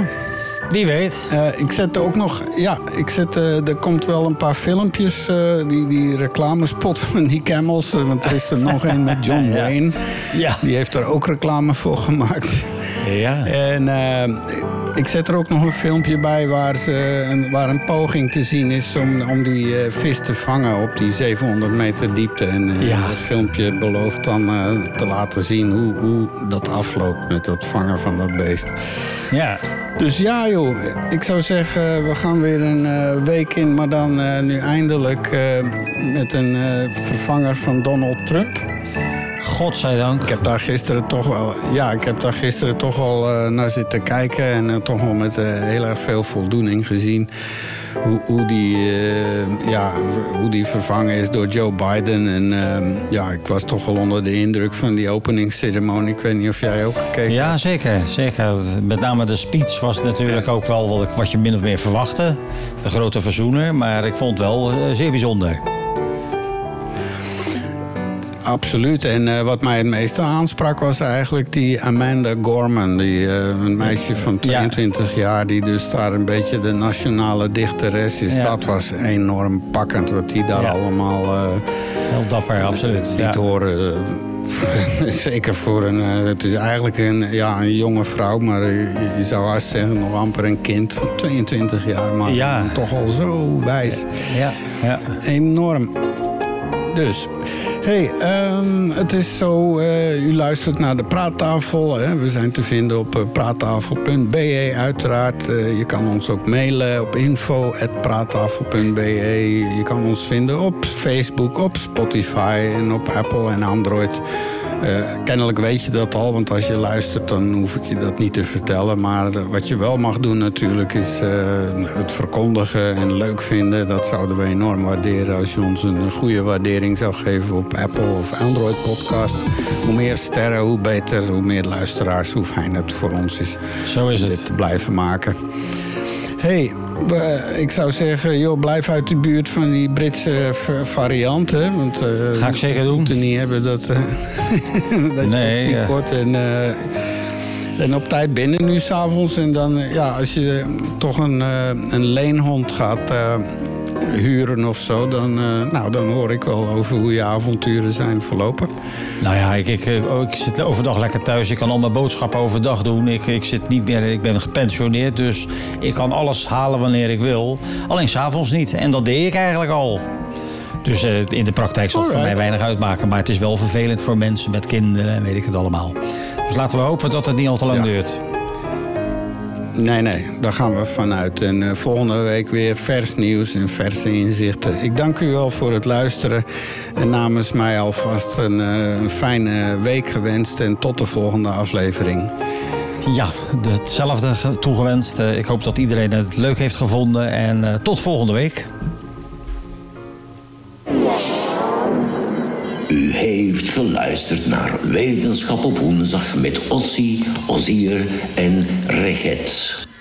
Wie weet. Ik zet ook nog, ja, ik zet, er komt wel een paar filmpjes, die, die reclamespot van die camels. want er is er nog een met John. Wayne. Ja. Die heeft er ook reclame voor gemaakt. Ja. En eh, ik zet er ook nog een filmpje bij waar, ze, een, waar een poging te zien is om, om die eh, vis te vangen op die 700 meter diepte. En eh, Ja. dat filmpje belooft dan eh, te laten zien hoe, hoe dat afloopt met het vangen van dat beest. Ja. Dus ja joh, ik zou zeggen, we gaan weer een eh, week in, maar dan eh, nu eindelijk eh, met een eh, vervanger van Donald Trump. Godzijdank. Ik heb daar gisteren toch wel, ja, ik heb daar gisteren toch wel eh, naar zitten kijken en eh, toch wel met eh, heel erg veel voldoening gezien hoe, hoe, die, ja, hoe die vervangen is door Joe Biden. En eh, ja, ik was toch wel onder de indruk van die openingsceremonie. Ik weet niet of jij ook gekeken hebt. Ja, zeker, zeker. Met name de speech was natuurlijk ook wel wat, wat je min of meer verwachtte. De grote verzoener. Maar ik vond het wel zeer bijzonder. Absoluut. En eh, wat mij het meeste aansprak was eigenlijk die Amanda Gorman. Die, eh, een meisje van 22 jaar die dus daar een beetje de nationale dichteres is. Ja. Dat was enorm pakkend wat die daar Ja. allemaal eh Heel dapper, absoluut. liet Ja. horen. Zeker voor een... het is eigenlijk een, ja, een jonge vrouw, maar je, zou haast zeggen nog amper een kind van 22 jaar. Maar toch al zo wijs. Ja, ja. Enorm. Dus, hey, ehm, het is zo, eh, u luistert naar de praattafel. Hè? We zijn te vinden op eh, praattafel.be uiteraard. Eh, je kan ons ook mailen op info.praattafel.be. Je kan ons vinden op Facebook, op Spotify en op Apple en Android. Eh, kennelijk weet je dat al, want als je luistert dan hoef ik je dat niet te vertellen. Maar eh, wat je wel mag doen natuurlijk is eh, het verkondigen en leuk vinden. Dat zouden we enorm waarderen als je ons een goede waardering zou geven op Apple of Android podcast. Hoe meer sterren, hoe beter, hoe meer luisteraars, hoe fijn het voor ons is. Zo is om het. Dit te blijven maken. Hey, we- ik zou zeggen, joh, blijf uit de buurt van die Britse v- variant. Hè? Want, eh, Ga ik zeker we doen. moeten niet hebben dat, eh, dat Nee, je ziek ja. wordt. En, eh, en op tijd binnen nu s'avonds. En dan, ja, als je toch een, een leenhond gaat huren of zo... Dan, eh, nou, dan hoor ik wel over hoe je avonturen zijn verlopen. Nou ja, ik, ik, eh, oh, ik zit overdag lekker thuis. Ik kan al mijn boodschappen overdag doen. Ik, ik, zit niet meer, ik ben gepensioneerd, dus ik kan alles halen wanneer ik wil. Alleen s'avonds niet. En dat deed ik eigenlijk al. Dus eh, in de praktijk zal het voor mij weinig uitmaken. Maar het is wel vervelend voor mensen met kinderen en weet ik het allemaal. Dus laten we hopen dat het niet al te lang Ja. duurt. Nee, nee, daar gaan we vanuit. En eh, volgende week weer vers nieuws en verse inzichten. Ik dank u wel voor het luisteren. En namens mij alvast een, eh, een fijne week gewenst. En tot de volgende aflevering. Ja, de- hetzelfde ge- toegewenst. Eh, Ik hoop dat iedereen het leuk heeft gevonden. En tot volgende week. Heeft geluisterd naar Wetenschap op woensdag met Ossie, Ozier en Reget.